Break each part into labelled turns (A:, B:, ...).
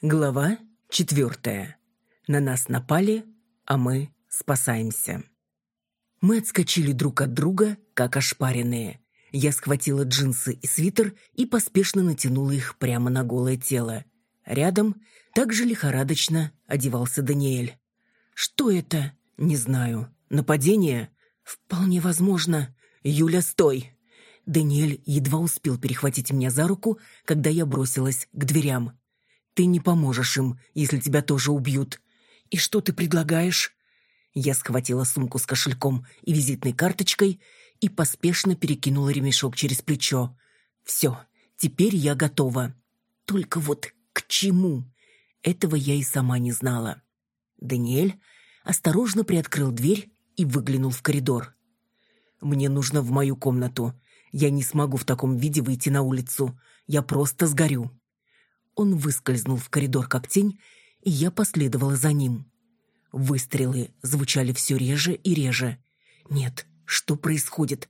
A: Глава четвертая. На нас напали, а мы спасаемся. Мы отскочили друг от друга, как ошпаренные. Я схватила джинсы и свитер и поспешно натянула их прямо на голое тело. Рядом также лихорадочно одевался Даниэль. «Что это?» «Не знаю. Нападение?» «Вполне возможно. Юля, стой!» Даниэль едва успел перехватить меня за руку, когда я бросилась к дверям. «Ты не поможешь им, если тебя тоже убьют». «И что ты предлагаешь?» Я схватила сумку с кошельком и визитной карточкой и поспешно перекинула ремешок через плечо. «Все, теперь я готова. Только вот к чему?» Этого я и сама не знала. Даниэль осторожно приоткрыл дверь и выглянул в коридор. «Мне нужно в мою комнату. Я не смогу в таком виде выйти на улицу. Я просто сгорю». Он выскользнул в коридор как тень, и я последовала за ним. Выстрелы звучали все реже и реже. «Нет, что происходит?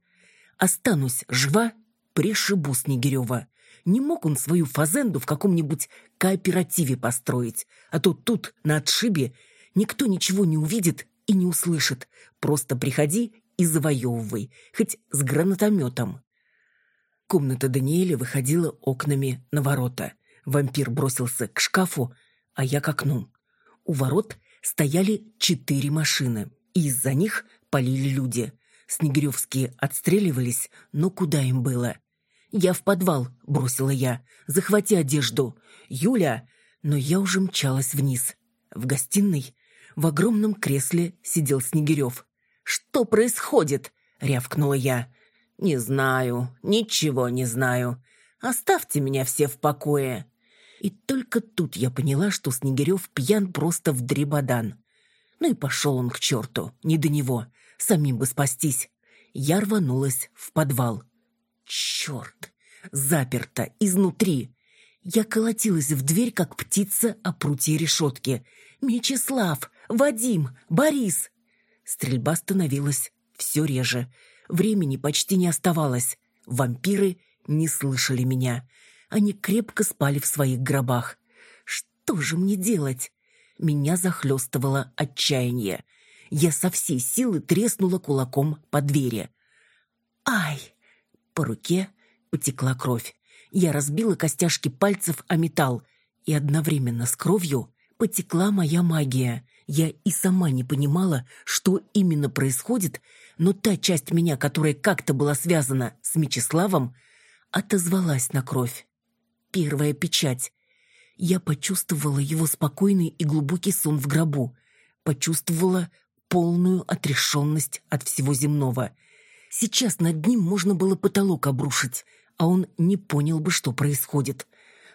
A: Останусь жива, пришибу Снегирева. Не мог он свою фазенду в каком-нибудь кооперативе построить, а то тут, на отшибе, никто ничего не увидит и не услышит. Просто приходи и завоевывай, хоть с гранатометом. Комната Даниэля выходила окнами на ворота. Вампир бросился к шкафу, а я к окну. У ворот стояли четыре машины, и из-за них полили люди. Снегиревские отстреливались, но куда им было? «Я в подвал», — бросила я. «Захвати одежду». «Юля!» Но я уже мчалась вниз. В гостиной в огромном кресле сидел Снегирев. «Что происходит?» — рявкнула я. «Не знаю, ничего не знаю. Оставьте меня все в покое». И только тут я поняла, что Снегирев пьян просто в дребодан. Ну и пошел он к черту, не до него. Самим бы спастись. Я рванулась в подвал. Черт! Заперто изнутри. Я колотилась в дверь, как птица о прутье решетки. «Мечислав! Вадим! Борис!» Стрельба становилась все реже. Времени почти не оставалось. Вампиры не слышали меня. Они крепко спали в своих гробах. Что же мне делать? Меня захлестывало отчаяние. Я со всей силы треснула кулаком по двери. «Ай!» По руке потекла кровь. Я разбила костяшки пальцев о металл, и одновременно с кровью потекла моя магия. Я и сама не понимала, что именно происходит, но та часть меня, которая как-то была связана с Мечиславом, отозвалась на кровь первая печать. Я почувствовала его спокойный и глубокий сон в гробу, почувствовала полную отрешенность от всего земного. Сейчас над ним можно было потолок обрушить, а он не понял бы, что происходит.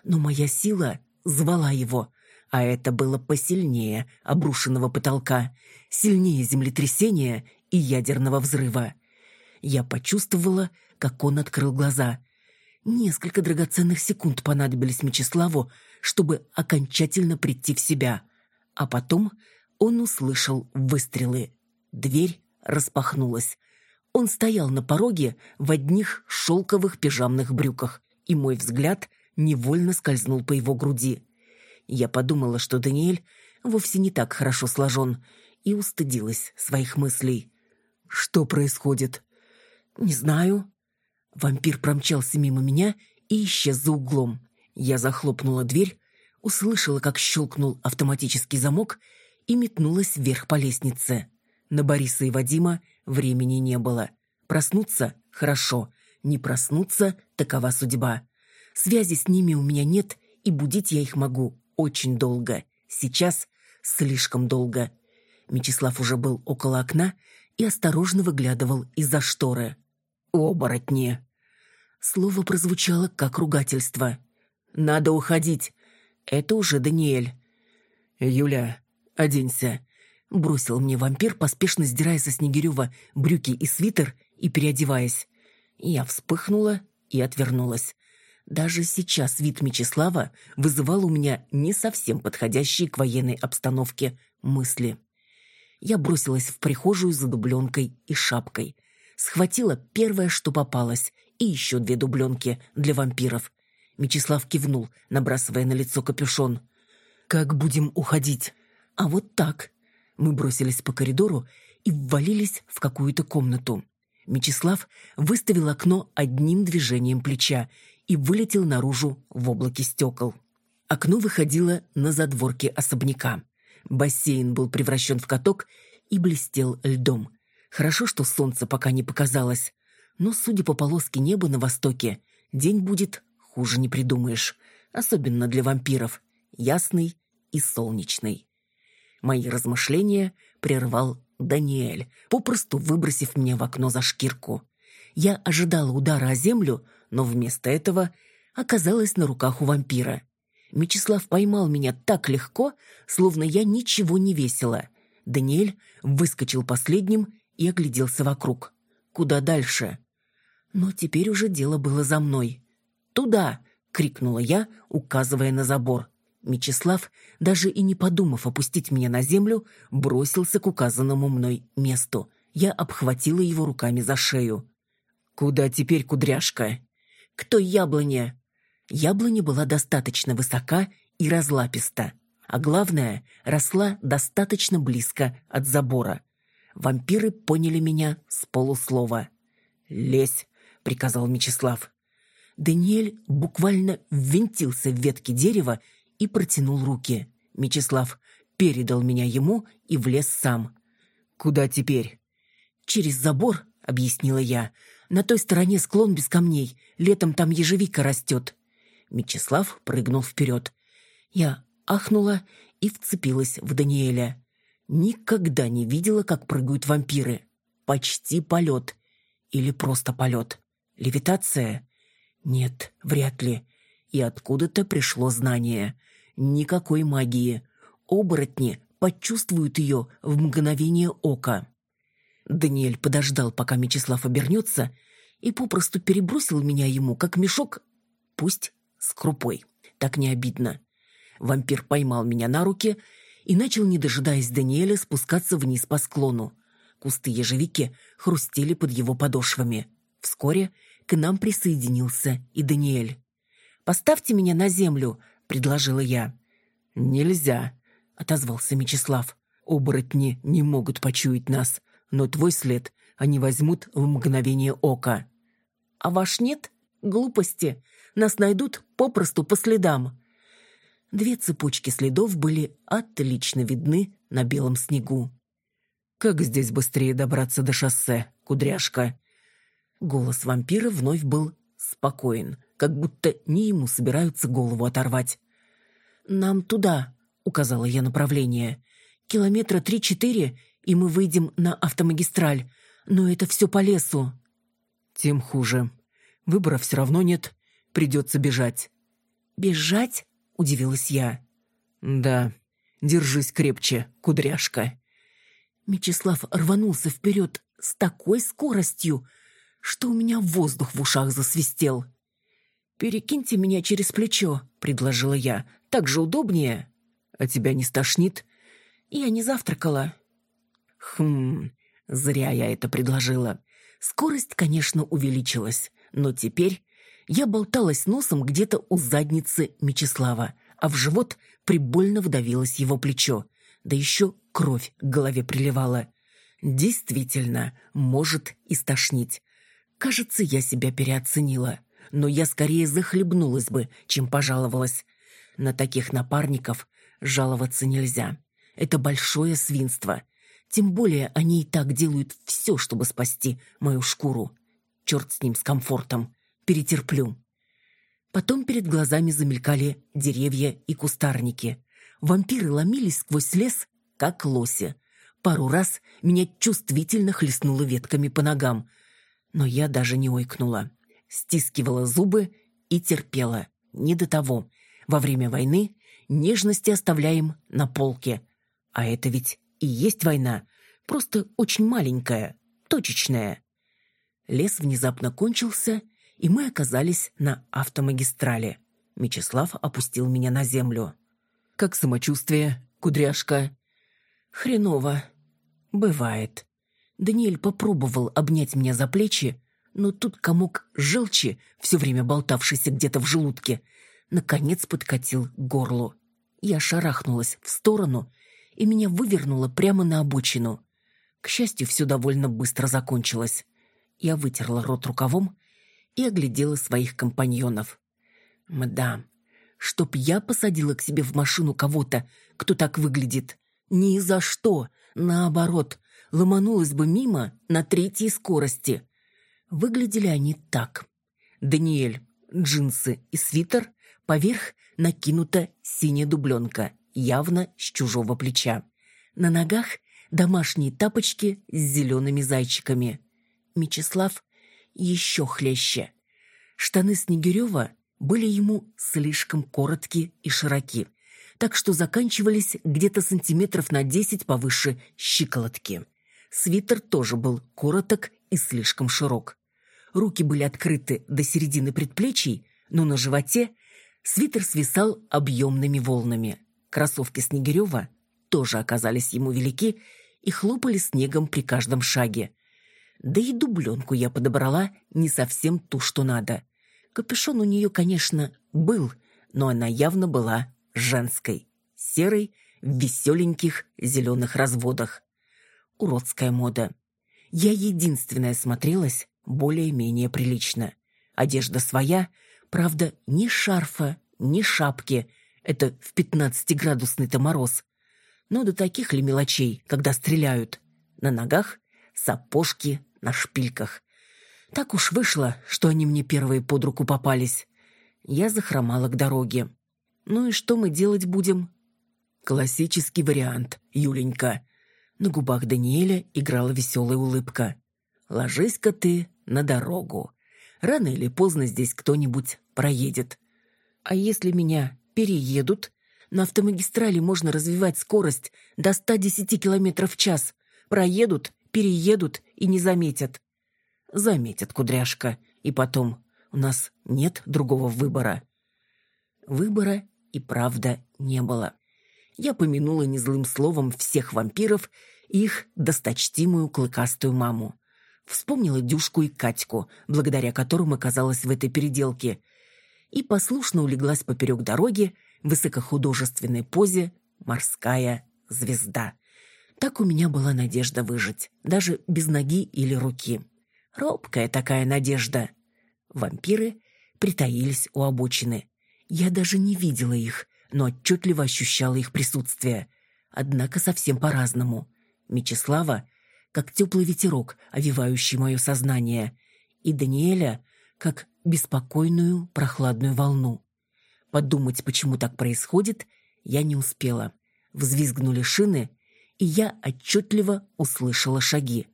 A: Но моя сила звала его, а это было посильнее обрушенного потолка, сильнее землетрясения и ядерного взрыва. Я почувствовала, как он открыл глаза — Несколько драгоценных секунд понадобились Мечиславу, чтобы окончательно прийти в себя. А потом он услышал выстрелы. Дверь распахнулась. Он стоял на пороге в одних шелковых пижамных брюках, и мой взгляд невольно скользнул по его груди. Я подумала, что Даниэль вовсе не так хорошо сложен, и устыдилась своих мыслей. «Что происходит?» «Не знаю», Вампир промчался мимо меня и исчез за углом. Я захлопнула дверь, услышала, как щелкнул автоматический замок и метнулась вверх по лестнице. На Бориса и Вадима времени не было. Проснуться – хорошо, не проснуться – такова судьба. Связи с ними у меня нет, и будить я их могу очень долго. Сейчас слишком долго. Мечислав уже был около окна и осторожно выглядывал из-за шторы. «Оборотни!» Слово прозвучало как ругательство. «Надо уходить. Это уже Даниэль». «Юля, оденься», — бросил мне вампир, поспешно сдирая со Снегирева брюки и свитер и переодеваясь. Я вспыхнула и отвернулась. Даже сейчас вид Мечислава вызывал у меня не совсем подходящие к военной обстановке мысли. Я бросилась в прихожую за дубленкой и шапкой. Схватила первое, что попалось, и еще две дубленки для вампиров. Мечислав кивнул, набрасывая на лицо капюшон. «Как будем уходить?» «А вот так». Мы бросились по коридору и ввалились в какую-то комнату. Мечислав выставил окно одним движением плеча и вылетел наружу в облаке стекол. Окно выходило на задворки особняка. Бассейн был превращен в каток и блестел льдом. Хорошо, что солнце пока не показалось. Но, судя по полоске неба на востоке, день будет хуже не придумаешь. Особенно для вампиров. Ясный и солнечный. Мои размышления прервал Даниэль, попросту выбросив меня в окно за шкирку. Я ожидала удара о землю, но вместо этого оказалась на руках у вампира. Мечислав поймал меня так легко, словно я ничего не весила. Даниэль выскочил последним и огляделся вокруг. Куда дальше? Но теперь уже дело было за мной. «Туда!» — крикнула я, указывая на забор. Мечислав, даже и не подумав опустить меня на землю, бросился к указанному мной месту. Я обхватила его руками за шею. «Куда теперь, кудряшка?» «К той яблоне!» Яблоня была достаточно высока и разлаписта, а главное, росла достаточно близко от забора. Вампиры поняли меня с полуслова. «Лезь!» — приказал Мечислав. Даниэль буквально ввинтился в ветки дерева и протянул руки. Мечислав передал меня ему и влез сам. «Куда теперь?» «Через забор», — объяснила я. «На той стороне склон без камней. Летом там ежевика растет». Мечислав прыгнул вперед. Я ахнула и вцепилась в Даниэля. Никогда не видела, как прыгают вампиры. Почти полет. Или просто полет. Левитация? Нет, вряд ли. И откуда-то пришло знание — Никакой магии. Оборотни почувствуют ее в мгновение ока. Даниэль подождал, пока Мечислав обернется, и попросту перебросил меня ему, как мешок, пусть с крупой. Так не обидно. Вампир поймал меня на руки и начал, не дожидаясь Даниэля, спускаться вниз по склону. Кусты ежевики хрустели под его подошвами. Вскоре к нам присоединился и Даниэль. «Поставьте меня на землю», предложила я. «Нельзя», — отозвался Мечислав. «Оборотни не могут почуять нас, но твой след они возьмут в мгновение ока». «А ваш нет? Глупости. Нас найдут попросту по следам». Две цепочки следов были отлично видны на белом снегу. «Как здесь быстрее добраться до шоссе, кудряшка?» Голос вампира вновь был спокоен, как будто не ему собираются голову оторвать. «Нам туда», — указала я направление. «Километра три-четыре, и мы выйдем на автомагистраль. Но это все по лесу». «Тем хуже. Выбора все равно нет. Придется бежать». «Бежать?» — удивилась я. «Да. Держись крепче, кудряшка». Мечислав рванулся вперед с такой скоростью, что у меня воздух в ушах засвистел. «Перекиньте меня через плечо», — предложила я. «Так же удобнее». «А тебя не стошнит?» «Я не завтракала». «Хм, зря я это предложила. Скорость, конечно, увеличилась, но теперь я болталась носом где-то у задницы Мечислава, а в живот прибольно вдавилось его плечо. Да еще кровь к голове приливала. Действительно, может и стошнить. Кажется, я себя переоценила но я скорее захлебнулась бы, чем пожаловалась. На таких напарников жаловаться нельзя. Это большое свинство. Тем более они и так делают все, чтобы спасти мою шкуру. Черт с ним, с комфортом. Перетерплю. Потом перед глазами замелькали деревья и кустарники. Вампиры ломились сквозь лес, как лоси. Пару раз меня чувствительно хлестнуло ветками по ногам, но я даже не ойкнула стискивала зубы и терпела. Не до того. Во время войны нежности оставляем на полке. А это ведь и есть война, просто очень маленькая, точечная. Лес внезапно кончился, и мы оказались на автомагистрали. Мечислав опустил меня на землю. «Как самочувствие, кудряшка?» «Хреново». Бывает. Даниэль попробовал обнять меня за плечи, но тут комок желчи, все время болтавшийся где-то в желудке, наконец подкатил к горлу. Я шарахнулась в сторону, и меня вывернуло прямо на обочину. К счастью, все довольно быстро закончилось. Я вытерла рот рукавом и оглядела своих компаньонов. Мадам, чтоб я посадила к себе в машину кого-то, кто так выглядит. Ни за что. Наоборот, ломанулась бы мимо на третьей скорости. Выглядели они так. Даниэль, джинсы и свитер, поверх накинута синяя дубленка, явно с чужого плеча. На ногах домашние тапочки с зелеными зайчиками. Мечислав еще хлеще. Штаны Снегирева были ему слишком короткие и широки, так что заканчивались где-то сантиметров на десять повыше щиколотки. Свитер тоже был короток и слишком широк. Руки были открыты до середины предплечий, но на животе свитер свисал объемными волнами. Кроссовки Снегирева тоже оказались ему велики и хлопали снегом при каждом шаге. Да и дубленку я подобрала не совсем ту, что надо. Капюшон у нее, конечно, был, но она явно была женской, серой, в веселеньких зеленых разводах. Уродская мода. Я единственная смотрелась более-менее прилично. Одежда своя, правда, ни шарфа, ни шапки. Это в пятнадцатиградусный-то мороз. Но до таких ли мелочей, когда стреляют? На ногах сапожки на шпильках. Так уж вышло, что они мне первые под руку попались. Я захромала к дороге. Ну и что мы делать будем? Классический вариант, Юленька. На губах Даниэля играла веселая улыбка. Ложись-ка ты на дорогу. Рано или поздно здесь кто-нибудь проедет. А если меня переедут? На автомагистрали можно развивать скорость до 110 км в час. Проедут, переедут и не заметят. Заметят, кудряшка. И потом, у нас нет другого выбора. Выбора и правда не было. Я помянула незлым словом всех вампиров и их досточтимую клыкастую маму. Вспомнила Дюшку и Катьку, благодаря которым оказалась в этой переделке, и послушно улеглась поперек дороги в высокохудожественной позе «Морская звезда». Так у меня была надежда выжить, даже без ноги или руки. Робкая такая надежда. Вампиры притаились у обочины. Я даже не видела их, но отчетливо ощущала их присутствие. Однако совсем по-разному. Мечислава, как теплый ветерок, овивающий мое сознание, и Даниэля, как беспокойную прохладную волну. Подумать, почему так происходит, я не успела. Взвизгнули шины, и я отчетливо услышала шаги.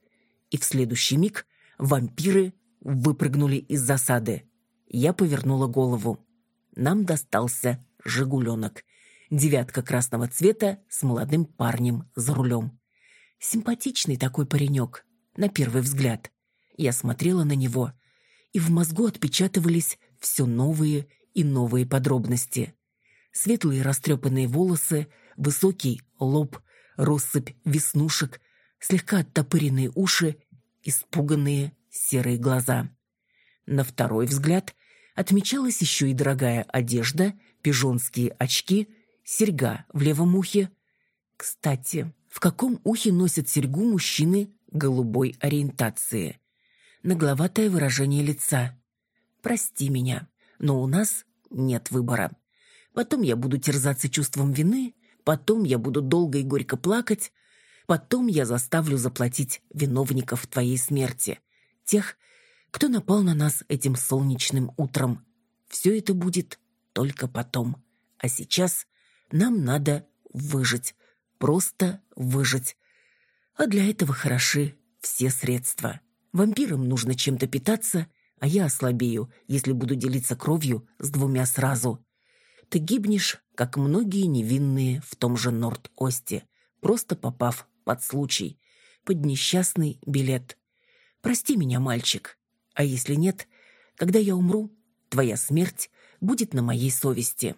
A: И в следующий миг вампиры выпрыгнули из засады. Я повернула голову. Нам достался «Жигуленок». Девятка красного цвета с молодым парнем за рулем. Симпатичный такой паренек, на первый взгляд. Я смотрела на него, и в мозгу отпечатывались все новые и новые подробности. Светлые растрепанные волосы, высокий лоб, россыпь веснушек, слегка оттопыренные уши, испуганные серые глаза. На второй взгляд отмечалась еще и дорогая одежда, пижонские очки, серьга в левом ухе. Кстати, в каком ухе носят серьгу мужчины голубой ориентации? Нагловатое выражение лица. «Прости меня, но у нас нет выбора. Потом я буду терзаться чувством вины, Потом я буду долго и горько плакать. Потом я заставлю заплатить виновников твоей смерти. Тех, кто напал на нас этим солнечным утром. Все это будет только потом. А сейчас нам надо выжить. Просто выжить. А для этого хороши все средства. Вампирам нужно чем-то питаться, а я ослабею, если буду делиться кровью с двумя сразу. Ты гибнешь, как многие невинные в том же Норд-Осте, просто попав под случай, под несчастный билет. Прости меня, мальчик. А если нет, когда я умру, твоя смерть будет на моей совести.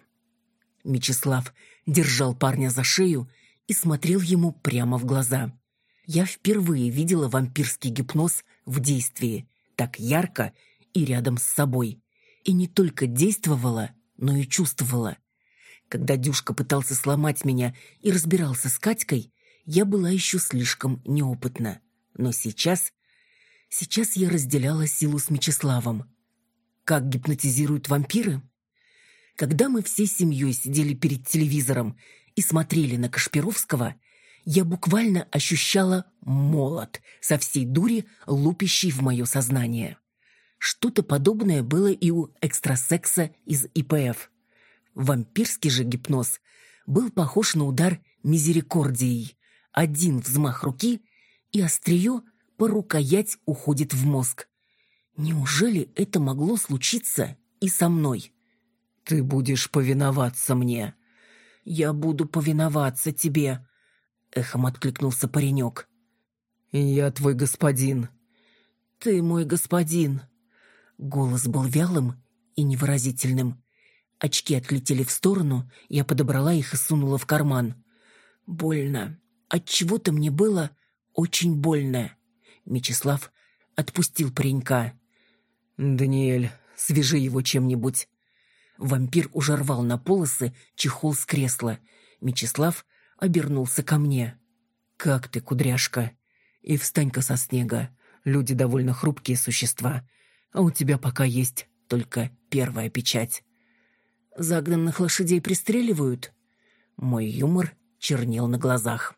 A: Мечислав держал парня за шею и смотрел ему прямо в глаза. Я впервые видела вампирский гипноз в действии, так ярко и рядом с собой. И не только действовала, но и чувствовала. Когда Дюшка пытался сломать меня и разбирался с Катькой, я была еще слишком неопытна. Но сейчас... Сейчас я разделяла силу с Мечиславом. Как гипнотизируют вампиры? Когда мы всей семьей сидели перед телевизором и смотрели на Кашпировского, я буквально ощущала молот со всей дури, лупящий в мое сознание. Что-то подобное было и у экстрасекса из ИПФ. Вампирский же гипноз был похож на удар мизерикордией. Один взмах руки, и острие по рукоять уходит в мозг. Неужели это могло случиться и со мной?
B: «Ты будешь повиноваться мне».
A: «Я буду повиноваться тебе», — эхом откликнулся паренек.
B: «Я твой господин».
A: «Ты мой господин». Голос был вялым и невыразительным. Очки отлетели в сторону, я подобрала их и сунула в карман. Больно. От чего то мне было очень больно. Мечислав отпустил паренька.
B: «Даниэль, свяжи его чем-нибудь».
A: Вампир уже рвал на полосы чехол с кресла. Мечислав обернулся ко мне.
B: «Как ты, кудряшка? И встань-ка со снега. Люди довольно хрупкие существа, а у тебя пока есть только первая печать».
A: «Загнанных лошадей пристреливают?» Мой юмор чернел на глазах.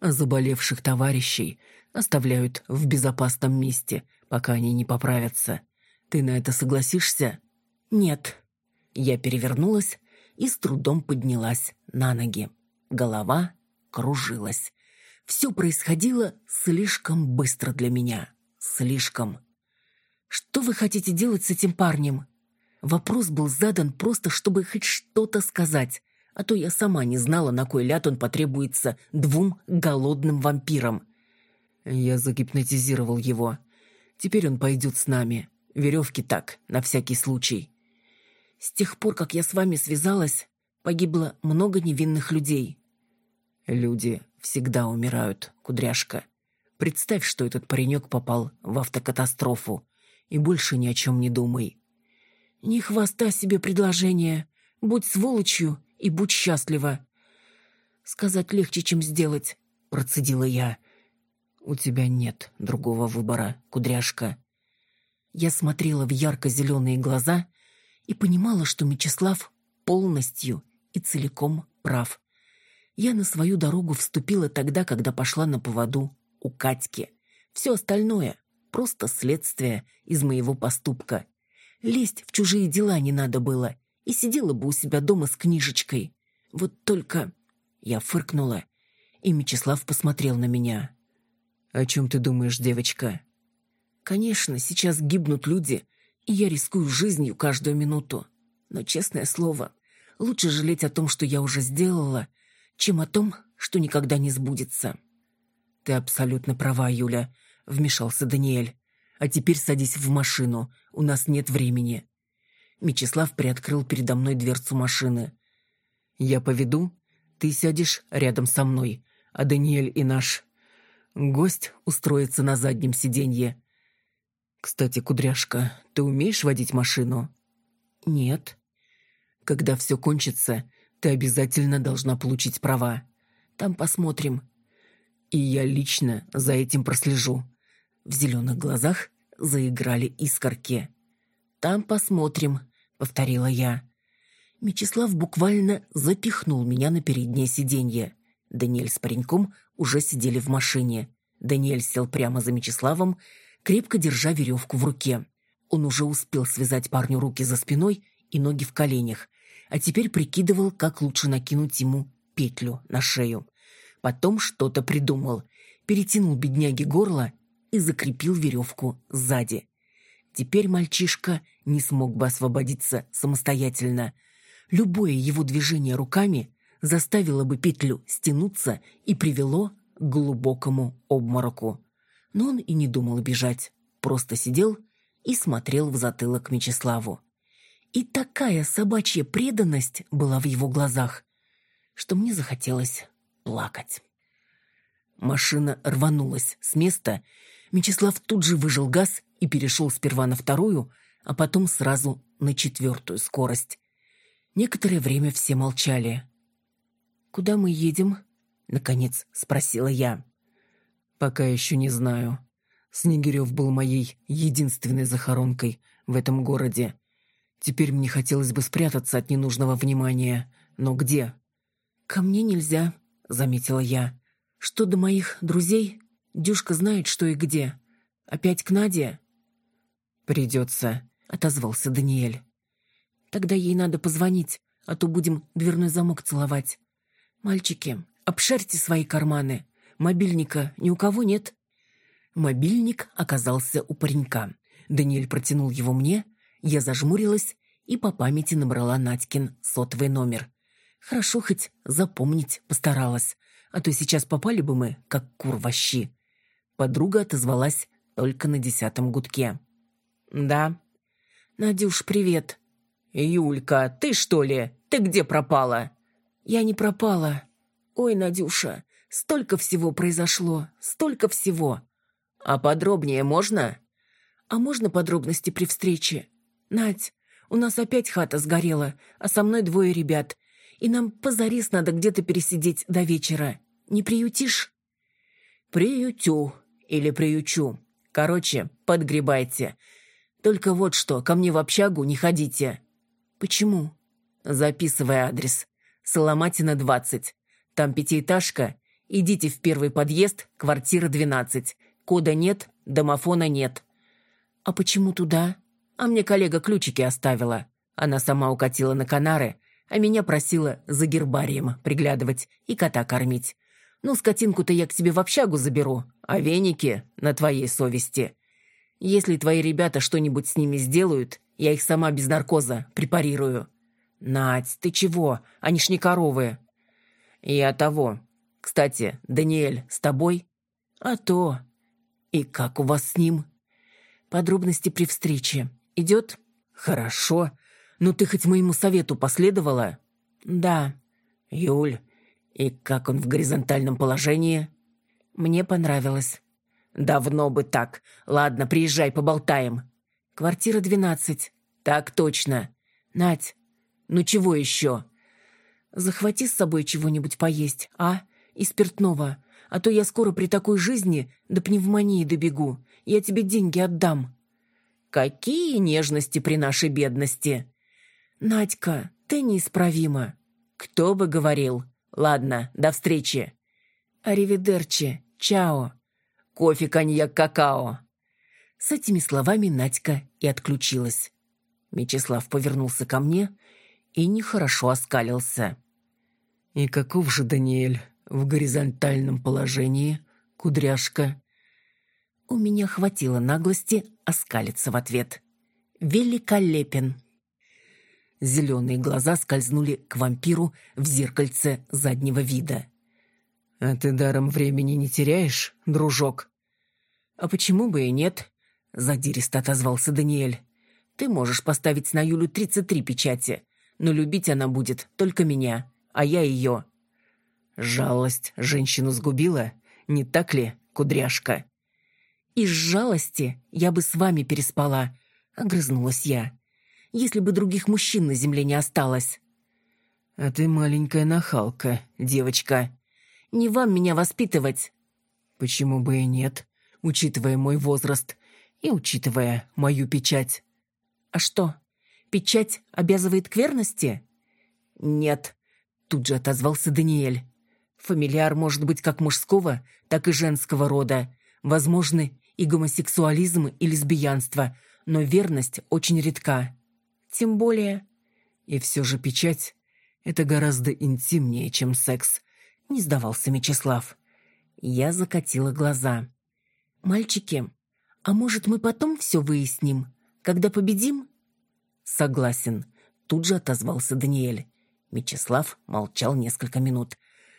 B: А заболевших товарищей оставляют в безопасном месте, пока они не поправятся. Ты на это согласишься?
A: Нет. Я перевернулась и с трудом поднялась на ноги. Голова кружилась. Все происходило слишком быстро для меня. Слишком. «Что вы хотите делать с этим парнем?» Вопрос был задан просто, чтобы хоть что-то сказать, а то я сама не знала, на кой ляд он потребуется двум голодным вампирам.
B: Я загипнотизировал его. Теперь он пойдет с нами. Веревки так, на всякий случай.
A: С тех пор, как я с вами связалась, погибло много невинных людей.
B: Люди всегда умирают, кудряшка. Представь, что этот паренек попал в автокатастрофу. И больше ни о чем не думай.
A: Не хвоста себе предложение. Будь сволочью и будь счастлива. Сказать легче, чем сделать, процедила я.
B: У тебя нет другого выбора, кудряшка.
A: Я смотрела в ярко-зеленые глаза и понимала, что Мечислав полностью и целиком прав. Я на свою дорогу вступила тогда, когда пошла на поводу у Катьки. Все остальное — просто следствие из моего поступка. Лезть в чужие дела не надо было, и сидела бы у себя дома с книжечкой. Вот только... Я фыркнула, и Мечислав посмотрел на меня.
B: «О чем ты думаешь, девочка?»
A: Конечно, сейчас гибнут люди, и я рискую жизнью каждую минуту. Но, честное слово, лучше жалеть о том, что я уже сделала, чем о том, что никогда не сбудется.
B: «Ты абсолютно права, Юля», — вмешался Даниэль. «А теперь садись в машину, у нас нет времени».
A: Мечислав приоткрыл передо мной дверцу машины.
B: «Я поведу, ты сядешь рядом со мной, а Даниэль и наш гость устроится на заднем сиденье. «Кстати, кудряшка, ты умеешь водить машину?»
A: «Нет».
B: «Когда все кончится, ты обязательно должна получить права.
A: Там посмотрим».
B: «И я лично за этим прослежу».
A: В зеленых глазах заиграли искорки. «Там посмотрим», — повторила я. Мечислав буквально запихнул меня на переднее сиденье. Даниэль с пареньком уже сидели в машине. Даниэль сел прямо за Мечиславом, крепко держа веревку в руке. Он уже успел связать парню руки за спиной и ноги в коленях, а теперь прикидывал, как лучше накинуть ему петлю на шею. Потом что-то придумал, перетянул бедняге горло и закрепил веревку сзади. Теперь мальчишка не смог бы освободиться самостоятельно. Любое его движение руками заставило бы петлю стянуться и привело к глубокому обмороку но он и не думал бежать, просто сидел и смотрел в затылок Мечиславу. И такая собачья преданность была в его глазах, что мне захотелось плакать. Машина рванулась с места. Мечислав тут же выжил газ и перешел сперва на вторую, а потом сразу на четвертую скорость. Некоторое время все молчали. «Куда мы едем?» — наконец спросила я. «Пока еще не знаю. Снегирев был моей единственной захоронкой в этом городе. Теперь мне хотелось бы спрятаться от ненужного внимания. Но где?» «Ко мне нельзя», — заметила я. «Что до моих друзей? Дюшка знает, что и где. Опять к Наде?» «Придется», — отозвался Даниэль. «Тогда ей надо позвонить, а то будем дверной замок целовать. Мальчики, обшарьте свои карманы. Мобильника ни у кого нет?» Мобильник оказался у паренька. Даниэль протянул его мне, я зажмурилась и по памяти набрала Надькин сотовый номер. Хорошо хоть запомнить постаралась, а то сейчас попали бы мы, как кур во. Подруга отозвалась только на десятом гудке. «Да». «Надюш, привет». «Юлька, ты что ли? Ты где пропала?» «Я не пропала. Ой, Надюша, столько всего произошло, столько всего». «А подробнее можно?» «А можно подробности при встрече?» «Надь, у нас опять хата сгорела, а со мной двое ребят, и нам позарис надо где-то пересидеть до вечера. Не приютишь?» «Приютю или приючу. Короче, подгребайте. Только вот что, ко мне в общагу не ходите». «Почему?» «Записывай адрес. Соломатина, 20. Там пятиэтажка. Идите в первый подъезд, квартира 12. Кода нет, домофона нет». «А почему туда?» «А мне коллега ключики оставила. Она сама укатила на Канары, а меня просила за гербарием приглядывать и кота кормить. Ну, скотинку-то я к себе в общагу заберу, а веники на твоей совести. Если твои ребята что-нибудь с ними сделают, я их сама без наркоза препарирую». «Надь, ты чего? Они ж не коровы». «Я того. Кстати, Даниэль с тобой?» «А то. И как у вас с ним?» «Подробности при встрече. Идет?» «Хорошо. Но ты хоть моему совету последовала?» «Да». «Юль, и как он в горизонтальном положении?» «Мне понравилось». «Давно бы так. Ладно, приезжай, поболтаем». «Квартира двенадцать». «Так точно». «Надь, ну чего еще?» «Захвати с собой чего-нибудь поесть, а? И спиртного. А то я скоро при такой жизни до пневмонии добегу. Я тебе деньги отдам». «Какие нежности при нашей бедности!» «Надька, ты неисправима». «Кто бы говорил? Ладно, до встречи». «Аривидерчи, чао». «Кофе, коньяк, какао». С этими словами Надька и отключилась. Мечислав повернулся ко мне и нехорошо оскалился. «И каков же Даниэль в горизонтальном положении, кудряшка?» У меня хватило наглости оскалиться в ответ. «Великолепен!» Зеленые глаза скользнули к вампиру в зеркальце заднего вида. «А ты даром времени не теряешь, дружок?» «А почему бы и нет?» — задиристо отозвался Даниэль. «Ты можешь поставить на Юлю 33 печати, но любить она будет только меня, а я ее». «Жалость женщину сгубила, не так ли, кудряшка?» «Из жалости я бы с вами переспала», — огрызнулась я если бы других мужчин на земле не осталось. А ты маленькая нахалка, девочка. Не вам меня воспитывать. Почему бы и нет, учитывая мой возраст и учитывая мою печать. А что, печать обязывает к верности? Нет, тут же отозвался Даниэль. Фамильяр может быть как мужского, так и женского рода. Возможны и гомосексуализм, и лесбиянство, но верность очень редка. Тем более... И все же печать — это гораздо интимнее, чем секс, не сдавался Мечислав. Я закатила глаза. «Мальчики, а может, мы потом все выясним, когда победим?» «Согласен», — тут же отозвался Даниэль. Мечислав молчал несколько минут,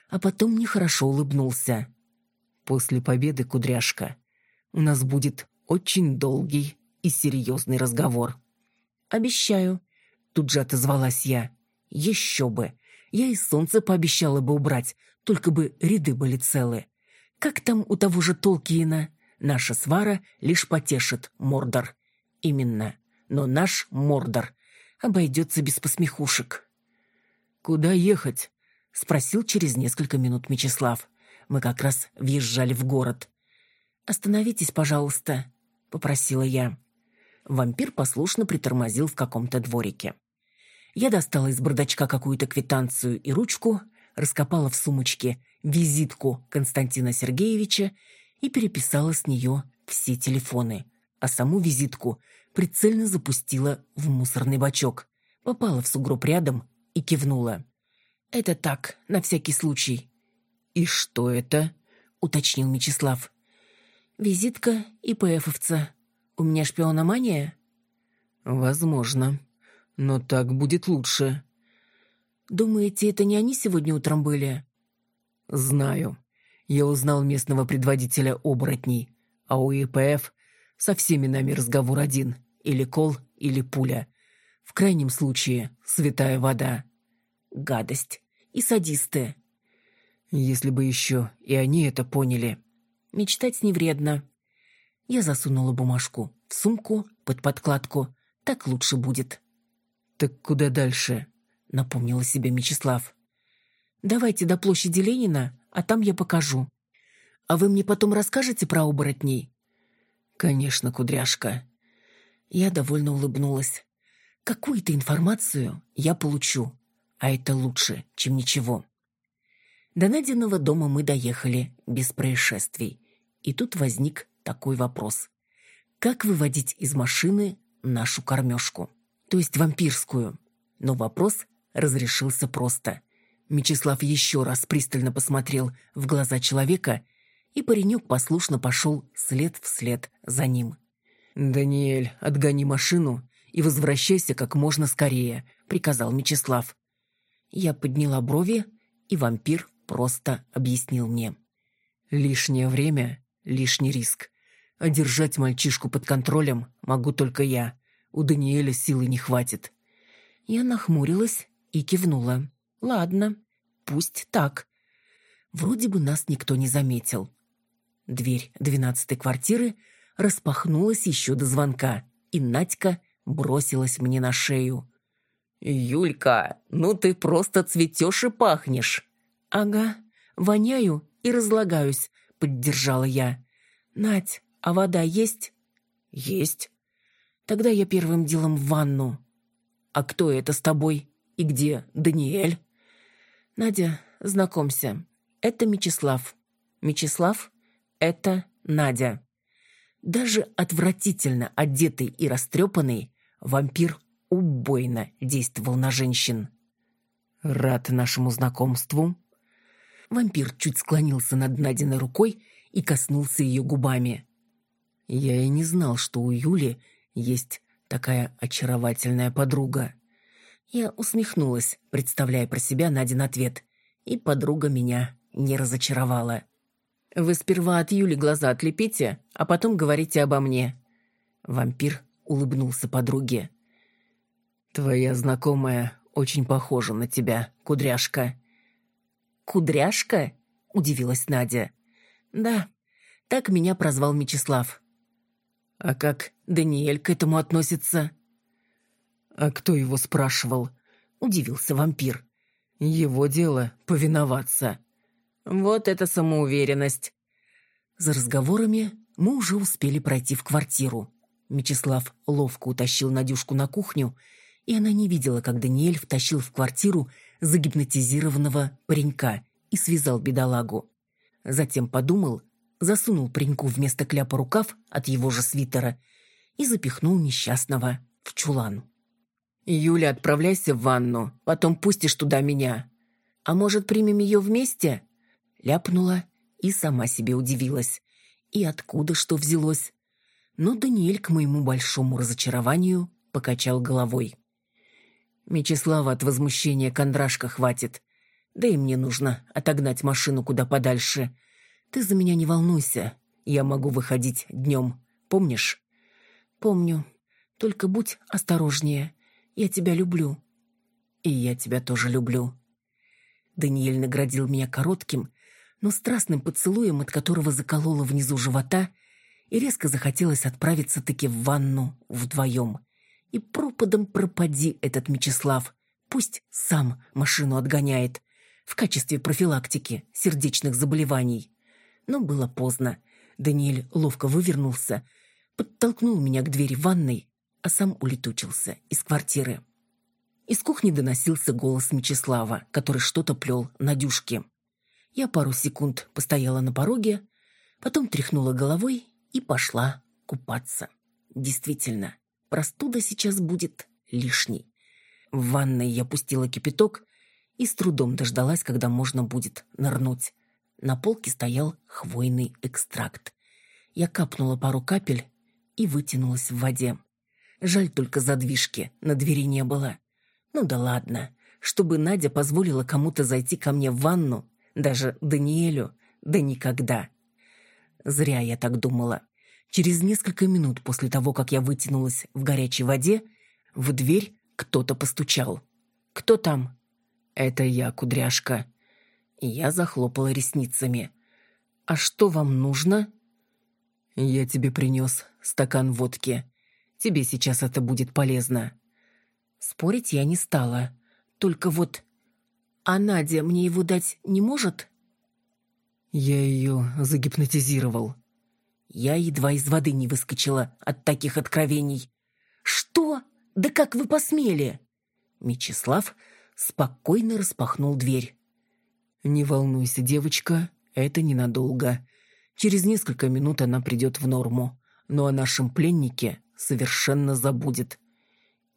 A: а потом нехорошо улыбнулся. «После победы, кудряшка, у нас будет очень долгий и серьезный разговор». «Обещаю», — тут же отозвалась я. «Еще бы! Я и солнце пообещала бы убрать, только бы ряды были целы. Как там у того же Толкиена? Наша свара лишь потешит Мордор. Именно. Но наш Мордор обойдется без посмехушек.
B: «Куда ехать?»
A: — спросил через несколько минут Мечислав. Мы как раз въезжали в город. «Остановитесь, пожалуйста», — попросила я. Вампир послушно притормозил в каком-то дворике. Я достала из бардачка какую-то квитанцию и ручку, раскопала в сумочке визитку Константина Сергеевича и переписала с нее все телефоны, а саму визитку прицельно запустила в мусорный бачок, попала в сугроб рядом и кивнула. «Это так, на всякий случай».
B: «И что это?»
A: — уточнил Мечислав. «Визитка ИПФовца. У меня шпиономания?»
B: «Возможно. Но так будет лучше».
A: «Думаете, это не они сегодня утром были?»
B: «Знаю. Я узнал местного предводителя оборотней, а у ИПФ со всеми нами разговор один. Или кол, или пуля. В крайнем случае, святая вода».
A: «Гадость. И садисты».
B: «Если бы еще и они это поняли».
A: «Мечтать не вредно». Я засунула бумажку в сумку под подкладку. Так лучше будет.
B: «Так куда дальше?»
A: — напомнила себе Мечислав. «Давайте до площади Ленина, а там я покажу. А вы мне потом расскажете про оборотней?»
B: «Конечно, кудряшка».
A: Я довольно улыбнулась. «Какую-то информацию я получу, а это лучше, чем ничего». До Надиного дома мы доехали без происшествий. И тут возник такой вопрос. Как выводить из машины нашу кормежку? То есть вампирскую. Но вопрос разрешился просто. Мечислав еще раз пристально посмотрел в глаза человека, и паренек послушно пошел след вслед за ним.
B: «Даниэль, отгони машину и возвращайся как можно скорее», — приказал Мечислав.
A: Я подняла брови, и вампир просто объяснил мне.
B: «Лишнее время Лишний риск. А держать мальчишку под контролем могу только я. У Даниэля силы не хватит.
A: Я нахмурилась и кивнула. Ладно, пусть так. Вроде бы нас никто не заметил. Дверь двенадцатой квартиры распахнулась еще до звонка, и Надька бросилась мне на шею.
B: «Юлька, ну ты просто цветешь и пахнешь!»
A: «Ага, воняю и разлагаюсь, поддержала я. «Надь, а вода есть?»
B: «Есть».
A: «Тогда я первым делом в ванну».
B: «А кто это с тобой? И где Даниэль?»
A: «Надя, знакомься, это Мечислав. Мечислав — это Надя». Даже отвратительно одетый и растрепанный, вампир убойно действовал на женщин.
B: «Рад нашему знакомству»,
A: Вампир чуть склонился над Надиной рукой и коснулся ее губами.
B: Я и не знал, что у Юли есть такая очаровательная подруга.
A: Я усмехнулась, представляя про себя Надин ответ, и подруга меня не разочаровала. «Вы сперва от Юли глаза отлепите, а потом говорите обо мне». Вампир улыбнулся подруге.
B: «Твоя знакомая очень похожа на тебя, кудряшка».
A: «Кудряшка?» — удивилась Надя. «Да, так меня прозвал Мечислав». «А как Даниэль к этому относится?»
B: «А кто его спрашивал?» — удивился вампир. «Его дело повиноваться».
A: «Вот это самоуверенность!» За разговорами мы уже успели пройти в квартиру. Мечислав ловко утащил Надюшку на кухню, и она не видела, как Даниэль втащил в квартиру загипнотизированного паренька и связал бедолагу. Затем подумал, засунул пареньку вместо кляпа рукав от его же свитера и запихнул несчастного в чулан. «Юля, отправляйся в ванну, потом пустишь туда меня. А может, примем ее вместе?» Ляпнула и сама себе удивилась. И откуда что взялось? Но Даниэль, к моему большому разочарованию, покачал головой. Мечислава от возмущения кондрашка хватит. Да и мне нужно отогнать машину куда подальше. Ты за меня не волнуйся. Я могу выходить днем. Помнишь? Помню. Только будь осторожнее. Я тебя люблю. И я тебя тоже люблю. Даниэль наградил меня коротким, но страстным поцелуем, от которого заколола внизу живота, и резко захотелось отправиться таки в ванну вдвоем. И пропадом пропади этот Мечислав. Пусть сам машину отгоняет в качестве профилактики сердечных заболеваний. Но было поздно. Даниэль ловко вывернулся, подтолкнул меня к двери ванной, а сам улетучился из квартиры. Из кухни доносился голос Мечислава, который что-то плел на дюшке. Я пару секунд постояла на пороге, потом тряхнула головой и пошла купаться. Действительно, простуда сейчас будет лишней. В ванной я пустила кипяток и с трудом дождалась, когда можно будет нырнуть. На полке стоял хвойный экстракт. Я капнула пару капель и вытянулась в воде. Жаль только задвижки, на двери не было. Ну да ладно, чтобы Надя позволила кому-то зайти ко мне в ванну, даже Даниэлю, да никогда. Зря я так думала. Через несколько минут после того, как я вытянулась в горячей воде, в дверь кто-то постучал. «Кто там?» «Это я, кудряшка». Я захлопала ресницами. «А что вам нужно?» «Я тебе принес стакан водки. Тебе сейчас это будет полезно». Спорить я не стала. Только вот... А Надя мне его дать не может? Я ее загипнотизировал. Я едва из воды не выскочила от таких откровений. «Что? Да как вы посмели?» Мечислав спокойно распахнул дверь. «Не волнуйся, девочка, это ненадолго. Через несколько минут она придет в норму, но о нашем пленнике совершенно забудет».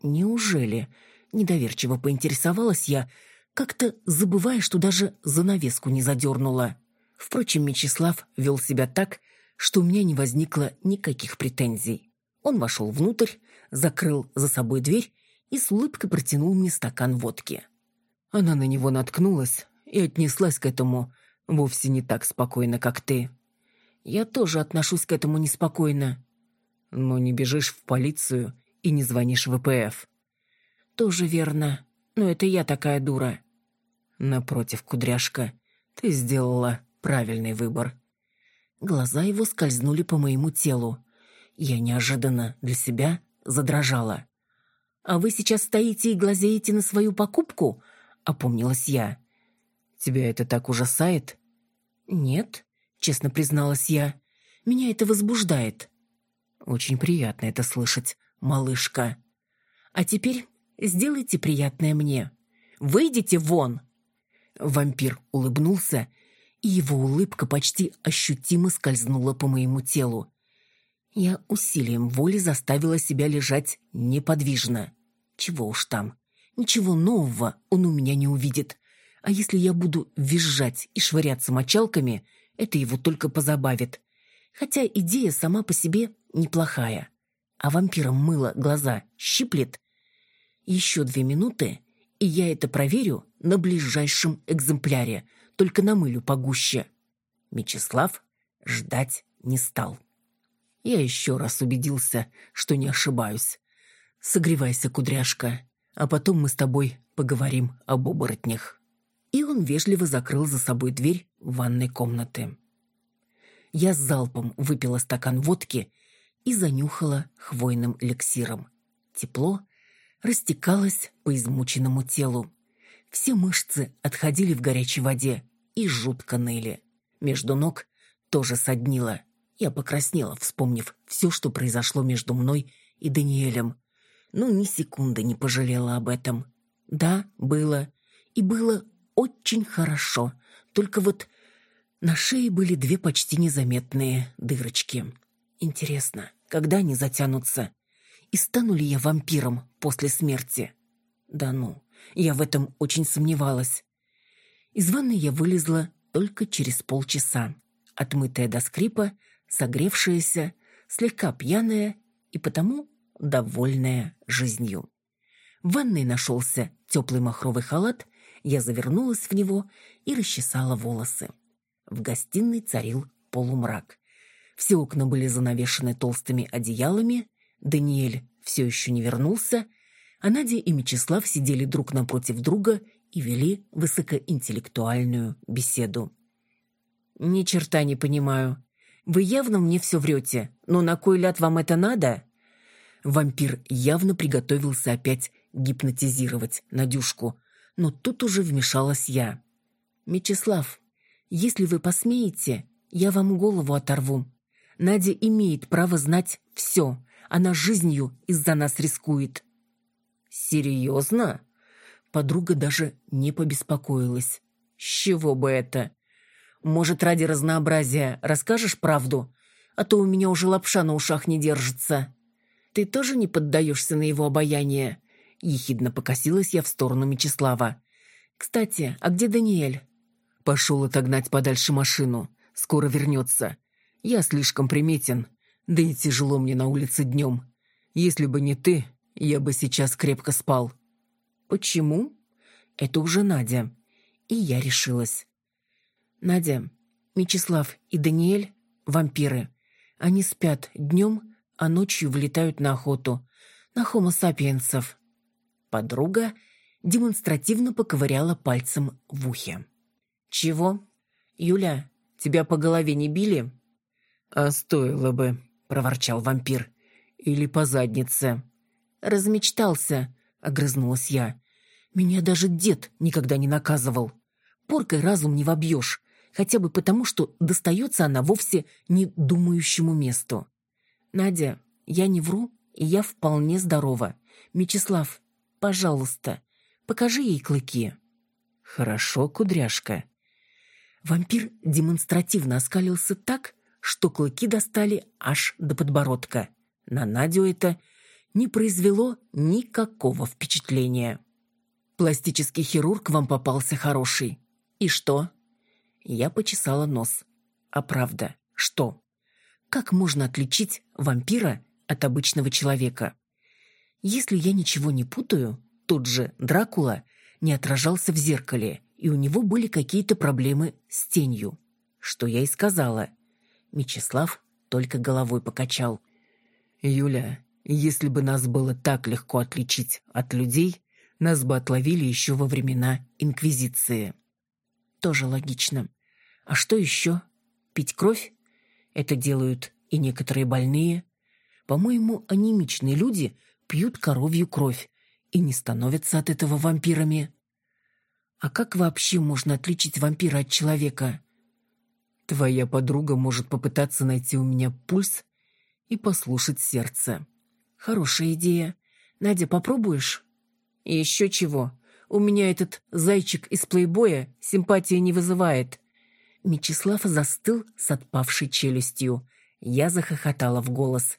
A: «Неужели?» — недоверчиво поинтересовалась я, как-то забывая, что даже занавеску не задернула. Впрочем, Мечислав вел себя так, что у меня не возникло никаких претензий. Он вошел внутрь, закрыл за собой дверь и с улыбкой протянул мне стакан водки. Она на него наткнулась и отнеслась к этому вовсе не так спокойно, как ты. Я тоже отношусь к этому неспокойно. Но не бежишь в полицию и не звонишь в ВПФ. Тоже верно. Но это я такая дура. Напротив, кудряшка, ты сделала правильный выбор. Глаза его скользнули по моему телу. Я неожиданно для себя задрожала. «А вы сейчас стоите и глазеете на свою покупку?» — опомнилась я. «Тебя это так ужасает?» «Нет», — честно призналась я. «Меня это возбуждает». «Очень приятно это слышать, малышка. А теперь сделайте приятное мне. Выйдите вон!» Вампир улыбнулся, и его улыбка почти ощутимо скользнула по моему телу. Я усилием воли заставила себя лежать неподвижно. Чего уж там. Ничего нового он у меня не увидит. А если я буду визжать и швыряться мочалками, это его только позабавит. Хотя идея сама по себе неплохая. А вампирам мыло глаза щиплет. Еще две минуты, и я это проверю на ближайшем экземпляре, только намылю погуще. Мечислав ждать не стал. Я еще раз убедился, что не ошибаюсь. Согревайся, кудряшка, а потом мы с тобой поговорим об оборотнях. И он вежливо закрыл за собой дверь ванной комнаты. Я с залпом выпила стакан водки и занюхала хвойным эликсиром. Тепло растекалось по измученному телу. Все мышцы отходили в горячей воде и жутко ныли. Между ног тоже соднило. Я покраснела, вспомнив все, что произошло между мной и Даниэлем. Но ни секунды не пожалела об этом. Да, было. И было очень хорошо. Только вот на шее были две почти незаметные дырочки. Интересно, когда они затянутся? И стану ли я вампиром после смерти? Да ну, я в этом очень сомневалась. Из ванны я вылезла только через полчаса, отмытая до скрипа, согревшаяся, слегка пьяная и потому довольная жизнью. В ванной нашелся теплый махровый халат, я завернулась в него и расчесала волосы. В гостиной царил полумрак. Все окна были занавешены толстыми одеялами, Даниэль все еще не вернулся, а Надя и Мечислав сидели друг напротив друга и вели высокоинтеллектуальную беседу. Ни черта не понимаю. Вы явно мне все врете, но на кой ляд вам это надо? Вампир явно приготовился опять гипнотизировать Надюшку, но тут уже вмешалась я. «Мечислав, если вы посмеете, я вам голову оторву. Надя имеет право знать все. Она жизнью из-за нас рискует». «Серьезно?» Подруга даже не побеспокоилась. «С чего бы это? Может, ради разнообразия расскажешь правду? А то у меня уже лапша на ушах не держится». «Ты тоже не поддаешься на его обаяние?» Ехидно покосилась я в сторону Мечислава. «Кстати, а где Даниэль?» «Пошел отогнать подальше машину. Скоро вернется. Я слишком приметен. Да и тяжело мне на улице днем. Если бы не ты, я бы сейчас крепко спал». «Почему?» «Это уже Надя». И я решилась. «Надя, Мечислав и Даниэль — вампиры. Они спят днем, а ночью вылетают на охоту. На хомо-сапиенсов». Подруга демонстративно поковыряла пальцем в ухе. «Чего? Юля, тебя по голове не били?» «А стоило бы», — проворчал вампир. «Или по заднице». «Размечтался», — огрызнулась я. «Меня даже дед никогда не наказывал. Поркой разум не вобьешь, хотя бы потому, что достается она вовсе не думающему месту. Надя, я не вру, и я вполне здорова. Мечислав, пожалуйста, покажи ей клыки». «Хорошо, кудряшка». Вампир демонстративно оскалился так, что клыки достали аж до подбородка. На Надю это не произвело никакого впечатления. «Пластический хирург вам попался хороший. И что?» Я почесала нос. «А правда, что?» Как можно отличить вампира от обычного человека? Если я ничего не путаю, тот же Дракула не отражался в зеркале, и у него были какие-то проблемы с тенью. Что я и сказала – Мечислав только головой покачал. «Юля, если бы нас было так легко отличить от людей, нас бы отловили еще во времена Инквизиции». «Тоже логично. А что еще? Пить кровь? Это делают и некоторые больные. По-моему, анемичные люди пьют коровью кровь и не становятся от этого вампирами. А как вообще можно отличить вампира от человека? Твоя подруга может попытаться найти у меня пульс и послушать сердце. Хорошая идея. Надя, попробуешь? И еще чего. У меня этот зайчик из плейбоя симпатии не вызывает. Мечислав застыл с отпавшей челюстью. Я захохотала в голос.